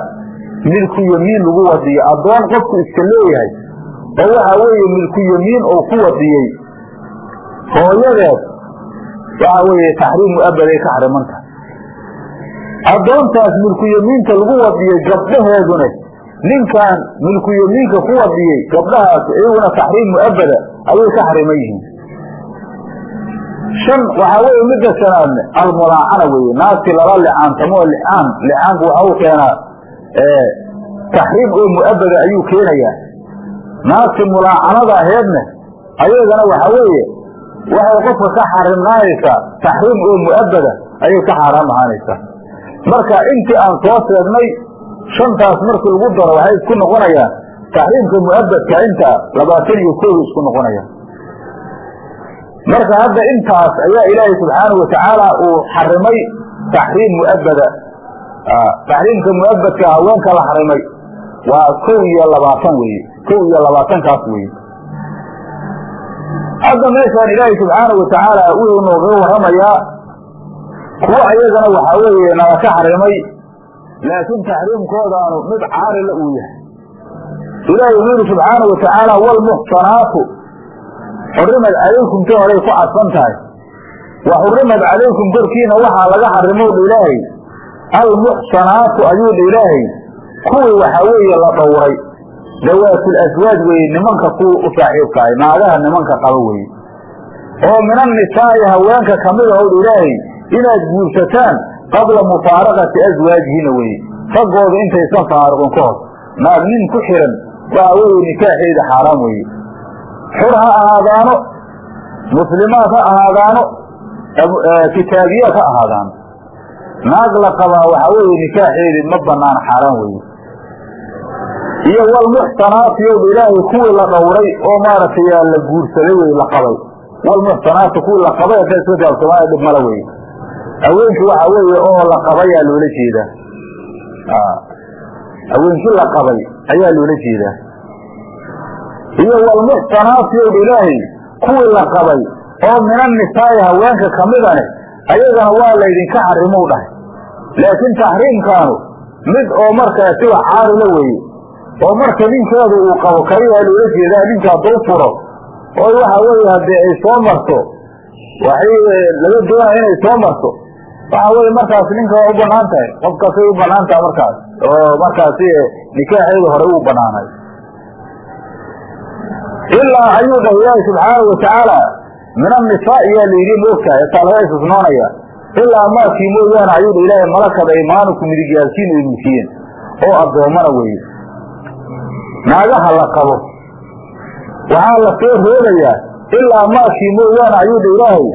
milku yamiin lagu wadiyo addoon qofku iska leeyahay oo waxa weeye milku yamiin oo ku wadiyey hooyadeed waxa weeye taxriim mu'abaday ka xarimanta addoontaas milku yamiinka lagu wadiyey gabdhaheeduna ninkan milku yamiinka ku wadiyey gabdhahaas iyaguna taxriim mu'abada ayay ka xariman yihiin shan waxaa weeye midda shanaadne almulaacana weeye. Naagtii lala licaantamo licaan licaanku waxa uu keenaa taxriim oo mu'abada ayuu keenayaa. Naagtii mulaacanada aheedne ayagana waxa weeye waxay qofka ka xarimnaanaysaa taxriim oo mu'abada ayay ka xaaraam ahaanaysaa marka intii aan soo sheegnay shantaas markii lagu daro waxay isku noqonayaan taxriimka mu'abadka inta labaatan iyo kooda isku noqonaya marka hadda intaas ayaa ilaahay subxaanahu watacaala uu xarimay taxriim mu'abada taxriimka mu'abadka haweenka la xarimay waa kow iyo labaatan weeye kow iyo labaatankaas weeye. Hadda meeshaan ilaahay subxaanahu watacaala wuxuu noogaga warramayaa kuwo ayagana waxaa weeye naga ka xarimay laakiin taxriimkoodaanu mid caarila uu yahay. Ilaahay wuxuu yihi subxaanahu watacaala wlmuxsanaatu xurimad calaykum ta horay ku cadfan tahay. Wa xurimad calaykum korkiina waxaa laga xarimow dha ilaahay. Almuxsanaatu ayuu dha ilaahay. Kuwii waxaa weeye la dhowray. Dawaatul aswaaj weeye nimanka kuwa u saaxiibkahay naagaha nimanka qaba weeye. Oo min annisaa'i haweenka ka mid ahow dha ilaahay inaad guursataan qabla mufaaraqati aswaajihina weye raggooda intaysan faaruqin ka hor naag nin ku xiran waxa weeye nikaaxeeda xaaraan weeye. Xur ha ahaadaano muslimaad ha ahaadaano kitaabiyaad ha ahaadaano. Naag la qabaa waxaa weeye nikaaxeedi ma banaan xaaraan weeye. Iyo walmuxsanaati yow ilaahay kuwii la dhowray oo maaragtay la guursaday wey la qabay. Walmuxsanaati kuwii la qabay hadda iska gaabsamaa dhib mala haweenkii waxaa weeye oo la qabayaa loola jeedaa. Haweenkii la qabay ayaa loola jeedaa. Iyo walmuxsanaati yow ilaahay kuwii la qabay oo min annisaa'i haweenka kamidane ayagana waa laydinka xarimow dhahay. Laakiin taxriimkaanu mid oo markaa siwa caarila weeye oo marka ninkeedu uu qabo kaliyaa loola jeedaa ninka hadduu furo oo waxa weeye haddii ay soo marto waxay laga doonaya inay soo marto waxa weye markaas ninka waa u bannaan tahay qofkaasay u bannaan tahay markaas oo markaasi nikaaxeeda hore uu banaanay. Ilaa ayuu dhahay ilaahi subxaanau watacaala min annisaa iyaa layidhi moogtahay ataa laga istisnoonaya ilaa maakii mooyaane ayuu dha ilaahay malakada imaanuku midigyaalkiin ay milkiyeen oo addoommana weeye. Naagaha la qabo waxaa la soo roogayaa ilaa maakii mooyaane ayuu dha ilaahay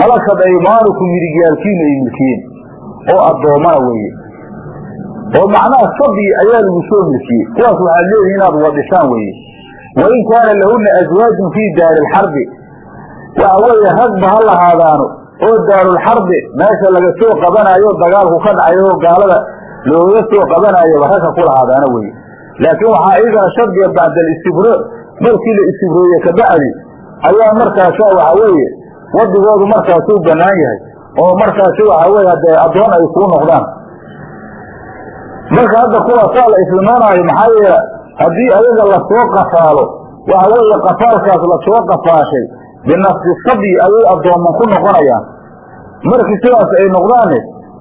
malakad aymaanuku midigyaalkiinu ay milkiyeen oo addoommana weeye. Oo macnaha sabi ayaa lagu soo milkiyey. Kuwaas waxaad leedihi inaad wadishaan weeye. Wain kaana lahuna aswaajun fii daari lxarbi waxa weeye ragba ha lahaadaano oo daarulxarbi meesha laga soo qabanaayo dagaalku ka dhacayo oo gaalada looga soo qabanaayoba ragka ku lahaadaana weye laakiin waxaa iyagana shardiga bacda alistibro markii la istibrooye kabacdi ayaa markaasa waxa weeye wadigoodu markaasuu banaan yahay oo markaasi waxa weye hadee addoon ay kuu noqdaan. Marka hadda kuwaasaa la islimoonaayo maxaa yeele haddii ayaga la soo qafaalo waxa weeye qafaalkaas la soo qafaashay binafsi sabyi ayay addooman ku noqonayaan. Markii sidaas ay noqdaane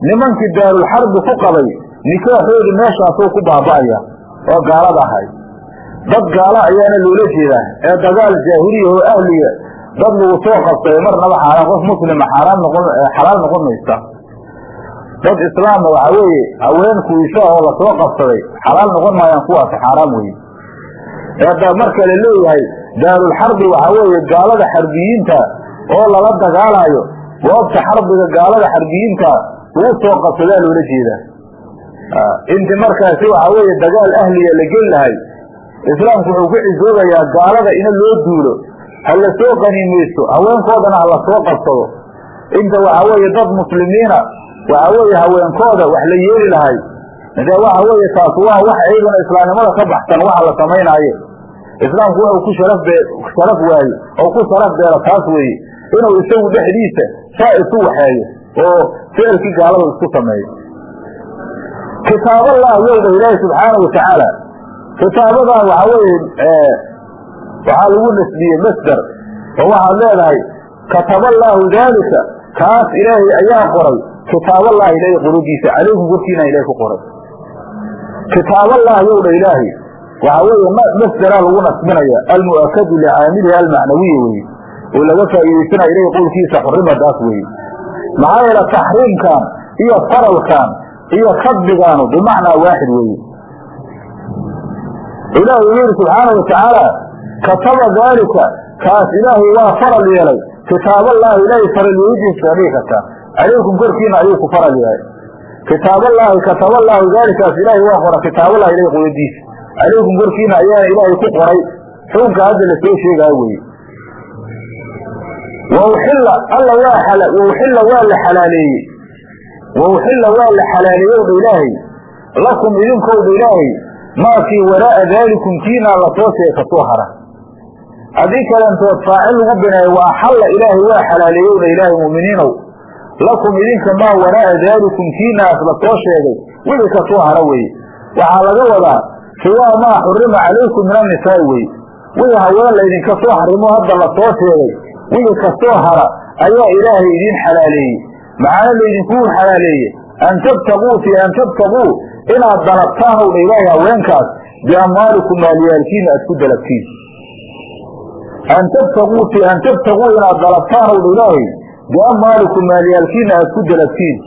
nimankii daarulxarbi ku qabay nikaaxoodi meeshaasuu ku baaba'aya oo gaalada ahay. Dad gaala ayaana loola jeedaa ee dagaal jaahiliya oo ahliga dad lagu soo qabtay marnaba xaaraan qof muslima xaaraan noqon xalaal noqon dad islaamna waxa weeye haweenkuisa oo la soo qabsaday xalaal noqon maayaan kuwaas xaaraam weye ee marka la leeyahay daarulxarbi waxa weeye gaalada xarbiyiinta oo lala dagaalaayo goobta xarbiga gaalada xarbiyiinta lagu soo qabsadaa loola jeedaa. Inti markaasi waxa weeye dagaal ahliya la geli lahay islaamku wuxuu ku xisoobayaa gaalada ina loo duulo ha la soo qaniimaysto haweenkoodana ha la soo qabsado. Inta waxa weeye dad muslimiina waxa weeye haweenkooda wax la yeeli lahay. De waxa weeye taas waa wax iyagana islaamnimada ka baxsan waxa la samaynaaye islaamku wuxuu ku sharaf be sharaf waaye oo ku sharaf beela taas weeye. Inuu isagu dhexdiisa saa isu waxeeyo oo ficilkii gaalada isku sameeyo. Kitaaballah yowda ilaahi subxaanau watacaala kitaabadan waxa weeye waxaa lagu nasbiyey masder oo waxaad leedahay kataballaahu daalika kaas ilaahay ayaa qoray kitaaballahi ilaahay qorodiisa calaykum korkiina ilahay ku qoray. Kitaaballah yowdha ilaahay waxa weeye masderaa lagu nasbinaya almu'akadu licaamilihi almacnawiya weye oo laga faa'iidaysanaya ilahay qowlkiisa xurimadaas weye maxaa yeele taxriimkan iyo faralkan iyo kadbigaanu bimacnaa waaxid weeye. Uu yihi subxaana watacaala kataba daalika kaas ilaahay waa faral yeelay. Kitaaballahi ilaahay faral yeelidiisa dhigi kartaa calaykum korkiina ayuu ku faral yahay kitaaballahi kataballaahu daalikaas ilaahay waa qora kitaaballahi ilahay qoyadiisa. Calaykum korkiina ayaana ilaahay ku qoray. Xukunka hadda la soo sheegaa weye wauxilla alla waa wauxilla waa la xalaaleeyey. Wauxilla waa la xalaaleeyowdha ilaahay. Lakum idinkowdha ilaahay maakii waraa'a daalikum kiinaa la soo sheeg ka soo hara haddii kalentood faacil lagu bineeyo waa xalla ilaahay waa xalaaleeyowdha ilaahay mu'miniinow. Lakum idinka maa waraa'a daalikum kiinaas la soo sheegay. Wixii ka soo hara weye waxaa laga wadaa siwaa maa xurima calaykum min annisaa'i weye wixii haween laydinka soo xarimo hadda la soo sheegay wixii ka soo hara ayaa ilaahay idiin xalaaleeyey. Maxaana laydinkugu xalaaleeye an tabtaguu fii an tabtaguu inaad dalabtaan owdha ilaahay haweenkaas biamwaalikum maaliyaalkiina aad ku dalabtiin an tabtaguu fii an tabtaguu inaad dalabtaan owdha ilaahay biamwaalikum maaliyaalkiina aad ku dalabtiin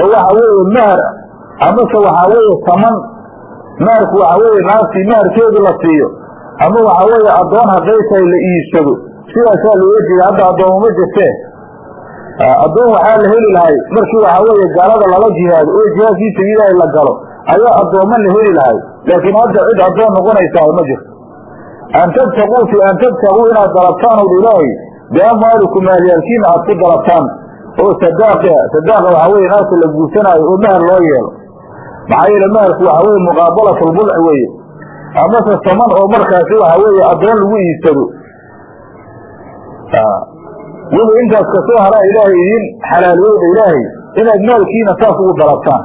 oo waxa weeye mahar amase waxaa weeye taman maharku waxa weeye naagtii maharkeedu la siiyo ama waxa weeye addoon hadday tahay la iibsado sidaasaa looga jeeda hadda addoomama jirtee addoon waxaa la heli lahay markii waxaa weeye gaalada lala jihaado oo jihaad fii la galo ayaa addoomma la heli lahay laakiin hadda cid addoon noqonaysaa ma jirto an tabtaguu fi an tabtaguu inaad dalabtaan owdha ilaahay biamwaalikum maalyaalkiina aad ku dalabtaan oo sadaaqa sadaaqa waxaa weye naagta la guursanaayo oo mahar loo yeelo maxaa yeele maharku waxaa weye muqaabalatulbulci weeye amase saman oo markaasi waxaa weeye addoon lagu iibsado weli intaas ka soo haraa ilaahay idiin xalaaliyowdha ilaahay inaad maalkiina saas ugu dalabtaan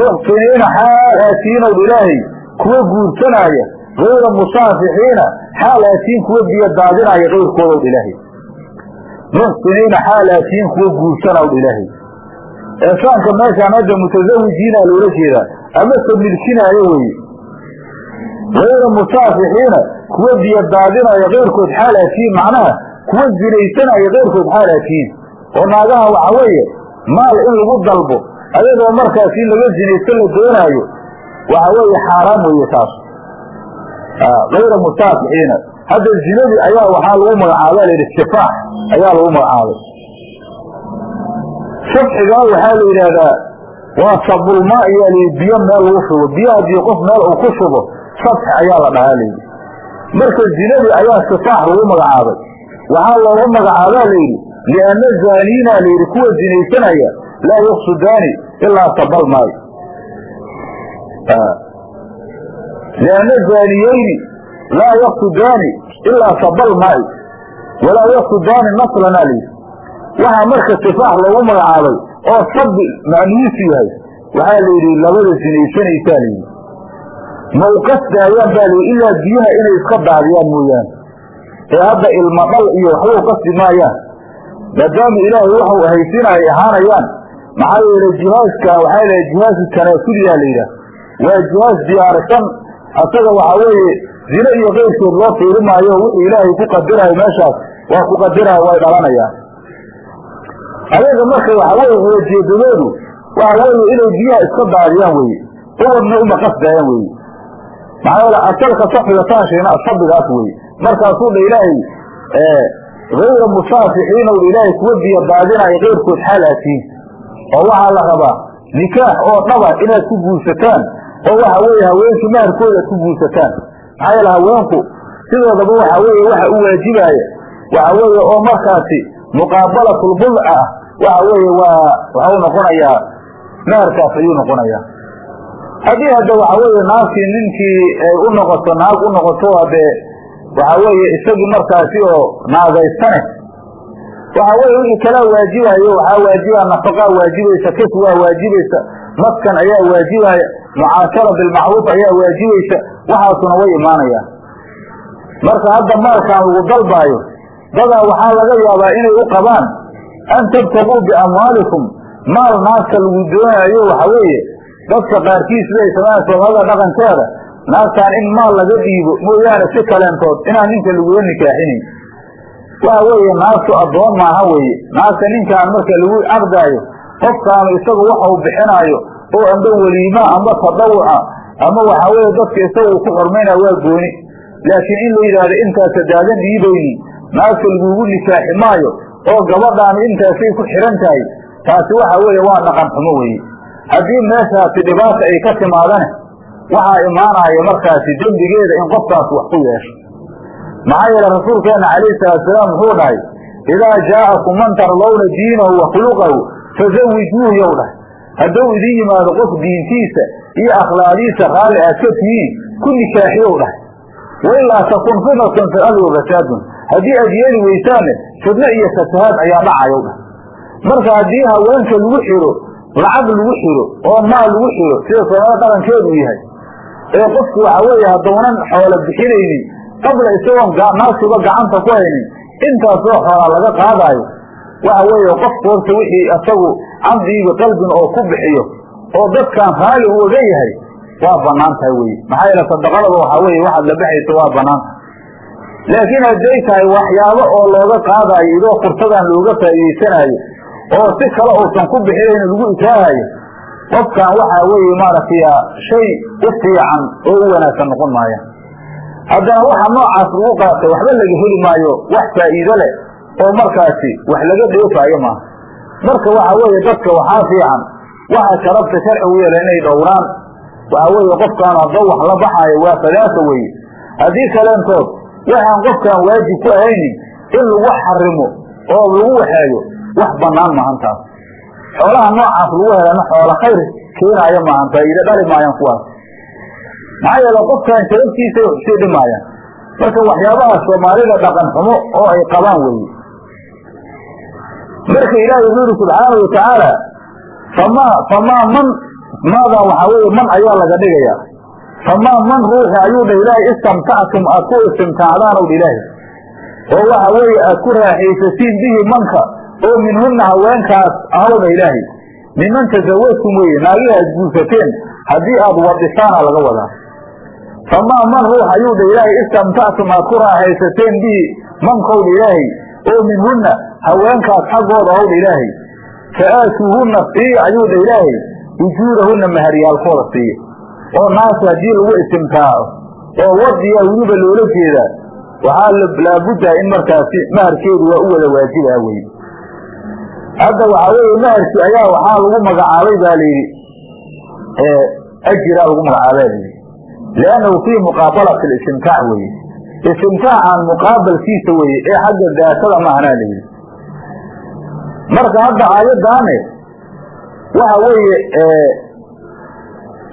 muqsiniina xaal aatiinowdha ilaahay kuwa guursanaaya gayra musaafixiina xaal aatiin kuwa biyo daadinaaya kayrkoodowdha ilaahay. Muxsiniina xaal aatiin kuwa guursanawdha ilaahay. Eesaanka meeshaan hadda mutazawijiina loola jeedaa amase milkinaayo weye gayra musaafixiina kuwa biyo daadinaya kayrkood xaal aatiin macnaha kuwa zinaysanaya kayrkood xaal aatiin. Oo naagaha waxa weeye maal in lagu dalbo ayadoo markaas in laga zinaysto la doonaayo waxa weeye xaaraam weeye taas kayra musaafixiina hadda zinadii ayaa waxaa lagu magacaaba la yidhi sifaax ayaa lagu magacaabay safxigaa waxaa la yidhaahdaa waa sabulmaa ayaa layidhi biyo meel lagu shubo biyo haddii qof meel uu ku shubo safxi ayaa la dhahaa layidhi marka zinadii ayaa sifaax lagu magacaabay waxaa loogu magacaabaa layidhi lianna zaaniina layidhi kuwa zinaysanaya laa yuqsudaani ilaa sabal lianna zaaniyeyni laa yaksudaani ilaa sabal maa'i walaa yaksudaani naslanaa layidhi waxaa marka sifaax loogu magacaabay oo sabi macnihiisu yahay waxaa la yidhi labada sinaysanaysaa layidhi ma u baa layidhi ilaa biyaha inay iska daadiyaan mooyaane ee hadda ilma dhal iyo waxba u maayaan maadaama ilaahay waxau ahaysiina ay ahaanayaan maxaa yeelay jihaaskan waxaa la jihaasu tanaasuliyaa la yidhaah waa jihaas diyaarsan asaga waxaa weeye zine iyo keyrkeed loo fiiri maayo wuxuu ilaahay ku qadirayo meeshaas waa ku qadiraya way dhalanayaan ayaga marka waxa weye ujeedadoodu waxa weeye inay biyaha iska daadiyaan weye ubadna uma qasdaayaan weye maxaa yeele asalka saxigataanshayna sabigaas weye markaasuu dha ilaahay hayra musaafixiina u ilaahay kuwa biyo daadinaya keyrkood xaal atiin oo waxaa la rabaa nikaax oo dhaba inaad ku guursataan oo waxa weeye haweenki maharkooda ku guursataan. Maxaa yeele haweenku sidoodaba waxa weeye waxa u waajibaaya waxa weeye oo markaasi muqaabalatulbudca ah waxa weeye waa waxau noqonayaa maharkaas ayuu noqonayaa. Haddii hadda waxa weeye naagtii ninkii u noqoto naag u noqoto hadee waxa weeye isagii markaasi oo naagaystane. Waxa weye wixii kalaa waajibayo waxaa waajiba nafaqaa waajibaysa kis waa waajibaysa maskan ayaa waajibaya mucaashara bilmacruuf ayaa waajibaysa waxaasuna way imaanayaan. Marka hadda maalkaan lagu dalbaayo dadaa waxaa laga yaabaa inay u qabaan an tabtaguu biamwaalikum maal naagta lagu doonayo waxa weeye dadka qaarkiis siday samaan soomaalida dhaqankeeda naagtaan in maal laga dhiibo mooyaane si kaleentood inaan ninka lagula nikaaxinayn waxa weeye naagtu addoon maaha weeye naagta ninkaan marka lagu caqdaayo qofkaanu isagu waxa uu bixinaayo oo amba weliima amba tadawuca. Ama waxa weeye dadka isaga uu ku xurmaynaya waa gooni. Laakiin in la yidhaahdo intaas hadaadan dhiibayni naagta lagugu nikaaxi maayo oo gabadhaanu intaasay ku xihan tahay. Taasi waxa weeye waa dhaqan xumo weeye. Haddii meeshaasi dhibaata ay ka timaadane waxaa imaanaya markaasi dembigeeda in qofkaas wax ku yeesho. Maxaa yeele rasuulkeena calayhi salaatusalaam wuxuu dhahay idaa jaa'akum man tardawna diinahu wa khuluqahu fazawijuuh yow dhahay hadduu idin yimaado qof diintiisa iyo akhlaaqdiisa raalli aad ka tihiin ku nikaaxiyow dhahay. Wailaa takun fitnatun fi ardi fasaadun haddii aad yeeli weysaanne fidno iyo fasahaad ayaa dhacayow dhahay marka haddii haweenka lagu xiro lacag lagu xiro oo maal lagu xiro sida soomaalida dhaqankeedu yahay ee qofku waxa weeye haddoonan xoola bixinaynin qabla isagoon naagtuba gacanta ku haynin intaasoo xoolaa laga qaadaayo waxa weeye qofku horta wixii isagu camdiiga qalbin oo ku bixiyo oo dadkan raali u oga yahay waa bannaan tahay weye maxaa yeele sadaqadaba waxaa weye waxaad la baxayso waa banaanta laakiin hadday tahay waxyaabo oo looga qaadaayo idoo fursadan looga faa'iidaysanaayo oo si kale uusan ku bixinayn lagu ikaahayo qofkan waxaa weeye maaragtay shay u fiican oo u wanaagsan noqon maaya. Haddana waxa noocaas lagu qaatay waxba laga heli maayo wax faa'iido leh oo markaasi wax laga dheefaayo maaha marka waxa weeye dadka waxaa fiican waxa sharafta sharcigu yeela inay dhowraan. Waxa weeye qofkaan haddoo wax la baxaayo waa fadaasa weeye. Haddii kaleentood waxaan qofkaan waajib ku ahaynin in lagu xarimo oo lagu waxeeyo wax banaan maahan taas. Xoolaha noocaas lagu helana xoola khayr keenaaya maahan faa'iide dhali maayaan kuwaas. Maxaa yeele qofkaan sharaftiisa sii dhimaayaan. Marka waxyaabaha soomaalida dhaqan xumo oo ay qabaan weeye marka ilaahi wuxuu yihi subxaanau watacaala famaa famaa man maadaa waxaa weeye man ayaa laga dhigaya famaa man ruuxi ayuu dha ilaahay istamtactum aad ku istimtaacdaan ow ilaahi oo waxa weeye aad ku raaxaysatiin bihi manka oo minhunna haweenkaas ahow dha ilaahi miman tasawajtum weeye naagihii aad guursateen haddii aad wadisaana laga wadaa. Famaa man ruux ayuu dha ilaahay istamtactum aad ku raaxaysateen bihi mankow dha ilaahi oo minhunna haweenkaas xaggooda ow dha ilaahi fa aatuuhunna siiya ayuu dha ilaahay. Ujuurahunna maharyaalkooda siiya oo naasi haddii lagu istimtaaco oo wadiyaa weliba loola jeedaa. Waxaa laabuddaa in markaasi maharkeedu waa u wada waajibaa weye hadda waxaa weeye maharki ayaa waxaa lagu magacaabay baa layidhi ajiraa lagu magacaabaa layidhi liannahu fii muqaabalati listimtaac weye istimtaacan muqaabalkiisa weye ee xagga daatada maahanaa layidhi marka hadda aayaddaane waxa weeye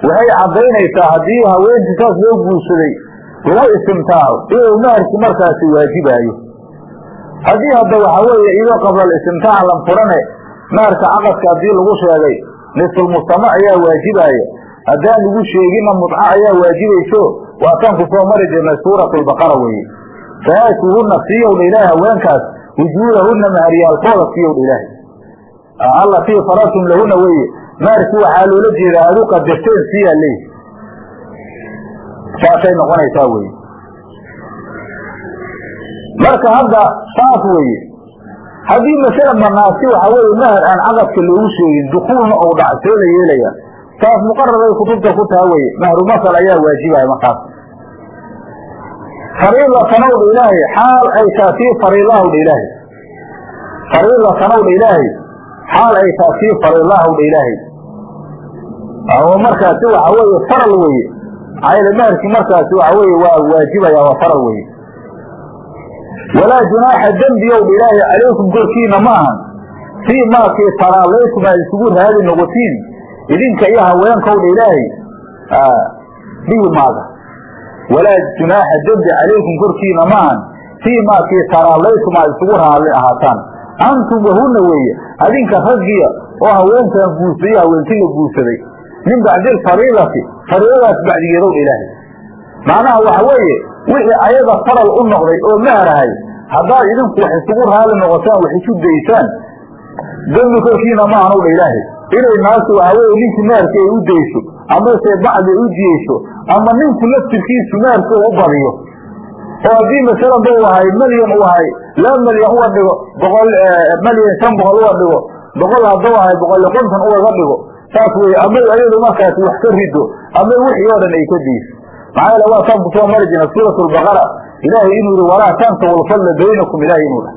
waxay caddaynaysaa haddii haweentii saas loo guursaday lagu istimtaaco inuu maharki markaasi waajibaayo. Haddii hadda waxa weeye iyadoo qablal istimtaac lan furane maharka caqadka haddii lagu sheegay nisfulmustama ayaa waajibaaya haddaan lagu sheeginna mudca ayaa waajibayso waa tan ku soo mari jirnay suurat lbaqara weeye. Faatuhunna siiyowdha ilaahi haweenkaas wujuudahunna maharyaalkooda siiyowdha ilaahi allatii faradtum lahuna weye maharki waxaa loola jeedaa adu qadarteen siiyaa leeyi saasay noqonaysaa weye marka hadda saas weye haddii masala banaasti waxa weye mahar aan caqadka loogu sheegin dukuulna ou dhac see la yeelaya saas muqararay kutubta ku taha weye mahru masal ayaa waajibaya markaas fariidatanowdha ilaahay xaal ay taasii fariidahowdha ilaahay. Fariidatanowdha ilaahay xaal ay taasii fariidahowdha ilaahay. Oo markaasi waxa weeye faral weye ayada maharkii markaasi waxa weye waa waajibaya waa faral weye walaa junaaxa dembiyowdha ilaahay calaykum korkiina ma ahan. Fii maakii talaalaytum aad isugu raadi noqotiin. Idinka iyo haweenkowdha ilaahay. Bihi maaga walaa junaaxa dembi calaykum korkiina ma ahan fii maakii talaalaytum aad isugu raali ahaataan antum wahuna weeye adinka raggiya oo haweenkan guursayo haweenkii la guursaday min bacdi alfariidati fariidadaas bacdigeedowdha ilaahay macnaha waxa weeye wixii ayada faral u noqday oo maharahay haddaad idinku wax isugu raali noqotaan wax isu daysaan dembi korkiina ma ahanowdha ilaahay inay naagtu waxa weye ninkii maharki ay u dayso amase bacdi u diyeyso ama ninku laftirkiisu maharki u badiyo oo haddii masalan ba ahay melyan u ahay laba melyan uga dhigo boqol melyan shan boqol uga dhigo boqol haddau ahay boqol iyo konton ugaga dhigo saas weye ama ayadu markaasi wax ka rido ama wixii oo dhan ay ka dayso maxaa yeele waa taan ku soo mari jirna suurat lbaqara ilaahay inuu yihi walaa tansaw lfadla baynakum ilahay inuu dhah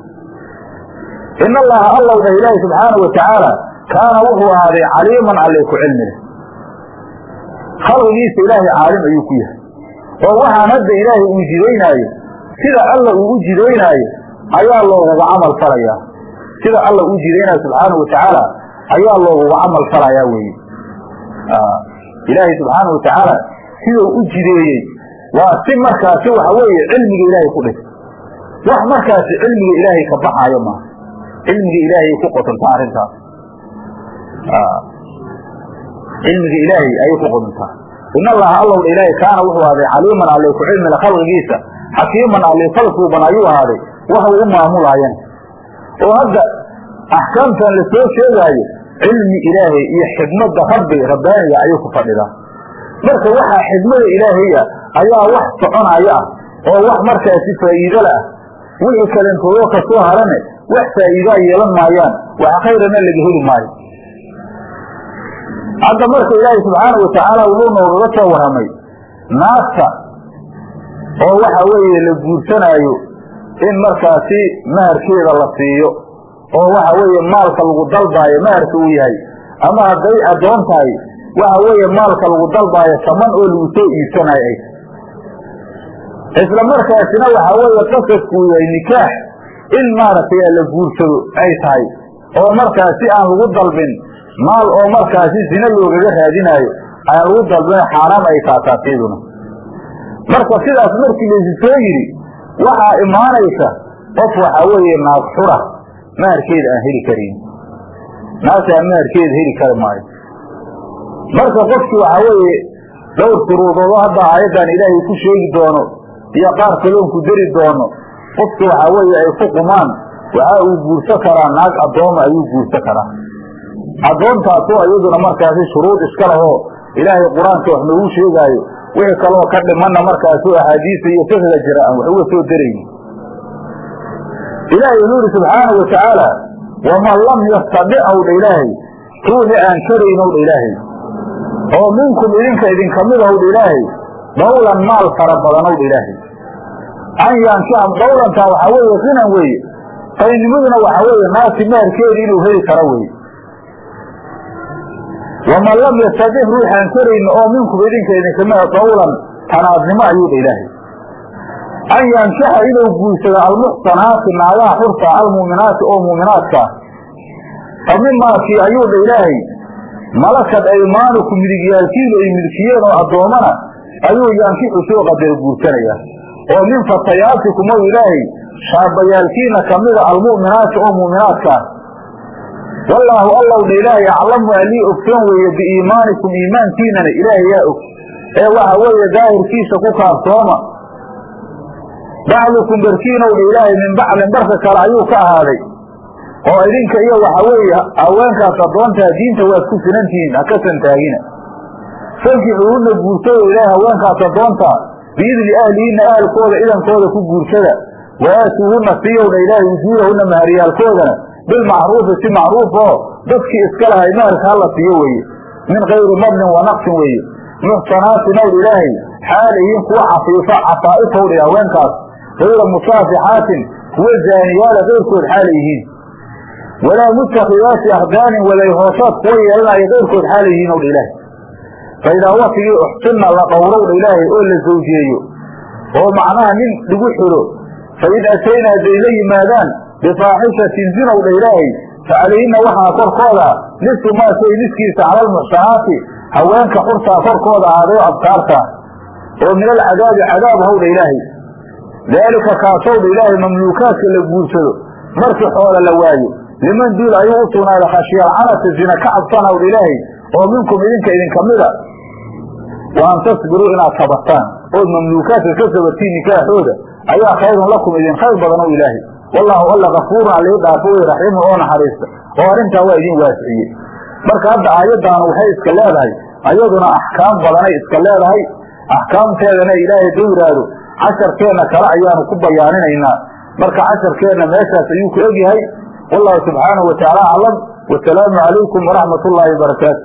in allaha allow dhah ilaahi subxaana wa tacaala kaana wuxuu ahaaday caliiman alle ku cilmi leh. Khalqigiisa ilaahay caalim ayuu ku yahay. Oo waxaan hadda ilaahay uu jidaynaayo sida alla uu u jidaynaayo ayaa looguga camal falayaa. Sida alla uu jidaynaayo subxaana wa ayaa looguga camal falayaa weye ilaahay subxaana wa sidau u jideeyey. Waa si markaasi waxa weeye cilmiga ilaahay ku dhis wax markaasi cilmiga ilaahay ka baxaayo maaha. Cilmiga ilaahay ku qotontaa arrintaas cilmiga ilaahay ayay ku qotontaa in allaha allowdha ilaahay kaana wuxuu ahaaday caliiman alle ku cilmila khalqigiisa xakiiman alle falsuuban ayuu ahaaday. Waxuu u maamulaayana oo hadda axkaamtan la soo sheegaayo cilmi ilaahay iyo xikmadda rabbiga rabbaaniga ayuu ku fadhidaa. Marka waxaa xikmada ilaahaya ayaa wax soconaya ah oo wax markaasi faa'iidala ah wixii kalentoodo ka soo harane wax faa'iidaa yeelan maayaan. Wax khayrana laga heli maayo hadda marka ilaahay subxaana wa tacaala wuxuu noogaga soo warramay. Naagta oo waxa weeye la guursanaayo in markaasi maharkeeda la siiyo oo waxa weeye maalka lagu dalbaayo maharka uu yahay ama hadday addoon tahay waxa weeye maalka lagu dalbaayo saman oo lagu soo iibsanayo ay isla markaasina waxa weeye qasadku uu yahay nikaax in maaragtay la guursado ay tahay oo markaasi aan lagu dalbin maal oo markaasi zina loogaga raadinaayo aan lagu dalbin xaaraam ay taataasiyaduna marka sidaas markii laysu soo yidhi waxaa imaanaysa qof waxa weeye naag xura maharkeeda aan heli karin. Naagtaa maharkeeda heli kari maayo. Marka qofki waxa weeye dhowr shuruudoodo hadda aayaddan ilaahay ku sheegi doono iyo qaar kaloon ku dari doono qofki waxa weeye ay ku qumaan waxa uu guursan karaa naag addooma ayuu guursan karaa addoontaasoo iyaduna markaasi shuruud iska lahoo ilaahay qur'aanka wax noogu sheegaayo. Wixii kaloo ka dhimanna markaasoo axaadiisa iyo fiqiga jira aan wax soo darayni ilaahay wuxuu yihi subxaana wa tacaala waman lam yastadic owdha ilaahay ruuxi aan karayn owdha ilaahay. Oo minkum idinka idinkamid owdha ilaahay dawlan maal fara badan owdha ilaahay. An yankixa dawlantaa waxaa weeye hinan weeye. Qaynimaduna waxaa weeye naagti maharkeedi inuu heli karo weye waman lam yastadix ruuxaan karayni oo minkum idinka idinkamida dawlan tanaadnimo ayuu dha ilaahay an yankixa inuu guursado almuxsanaati naagaha xurta almuuminaati oo muuminaadkaa fa mimaakii ayuu dha ilaahay malakad aymaanuku midigyaalkiinu ay milkiyeen oo addoommana ayuu yankixu soo qadar guursanaya oo min fatayaatikum ow ilaahay shaabayaalkiina kamida almu'minaati oo mu'minaadka ah wallaahu allowdha ilaahay aclamu alii ogsoon weeye biiimaanikum iimaankiinana ilaahay yaa og. Ee waxa weeye daahirkiisa ku kaabsooma bacdukum barkiinowdha ilaahay min bacdin barka kale ayuu ka ahaaday. Oo idinka iyo waxa weeye haweenkaas addoontaa diinta waad ku sinantihiin ha ka santaagina. Fankixuuhuna guursada ilaahay haweenkaas addoontaa biidni ahlihinna ahalkooda idankooda ku guursada wa aatuuhuna siiyowdha ilaahay wujuudahuna maharyaalkoodana bilmacruufi si macruuf oo dadkii iska lahay maharka hala siiyo weeye min kayri madnin wa naqsin weeye muxsanaatin owdha ilaahay xaal ihiin kuwa cafiifa cafaa'ifowdha haweenkaas kayra musaafixaatin kuwa zaaniyaala keyrkood xaalay yihiin walaa mutakhidaati akhdaanin waday hoosaad kuwa yeelanaya keyrkood xaalay yihiin owdha ilaahay faidaa waktigii uxsinna la dhowrowdha ilaahay oo la zawjeeyo oo macnaha nin lagu xiro fain atayna hadday la yimaadaan bifaaxishatin zinowdha ilaahay fa calayhina waxaa korkooda nisfu maa shay niskiisa cala almuxsanaati haweenka xurtaa korkooda ahaaday o abtaarta oo min alcadaabi cadaab howdha ilaahay daalika kaasowdha ilaahay mamluukaadka la guursado markii xoola la waayo liman duul ayuu u sugnaaday khashiyalcanata zina ka cabsan howdha ilaahay oo minkum idinka idinka mida wa an tasbiruu inaad sabartaan ood mamluukaadka ka sabartiin nikaaxooda ayaa khayrun lakum idin khayr badan o ilaahay wallaahu alla kafuurun alii dhaafo wey raxiimu oo naxariista. Oo arrintaa waa idin waasiciyey marka hadda aayaddaanu waxay iska leedahay ayaduna axkaam badanay iska leedahay axkaamteedana ilaahay duu yidhaahdo casharkeenna kale ayaanu ku bayaaninaynaa. Marka casharkeenna meeshaas ayuu ku egyahay. Wallahu subxaanahu watacaala aclam wasalaamu calaykum waraxmat ullaahi wabarakaatu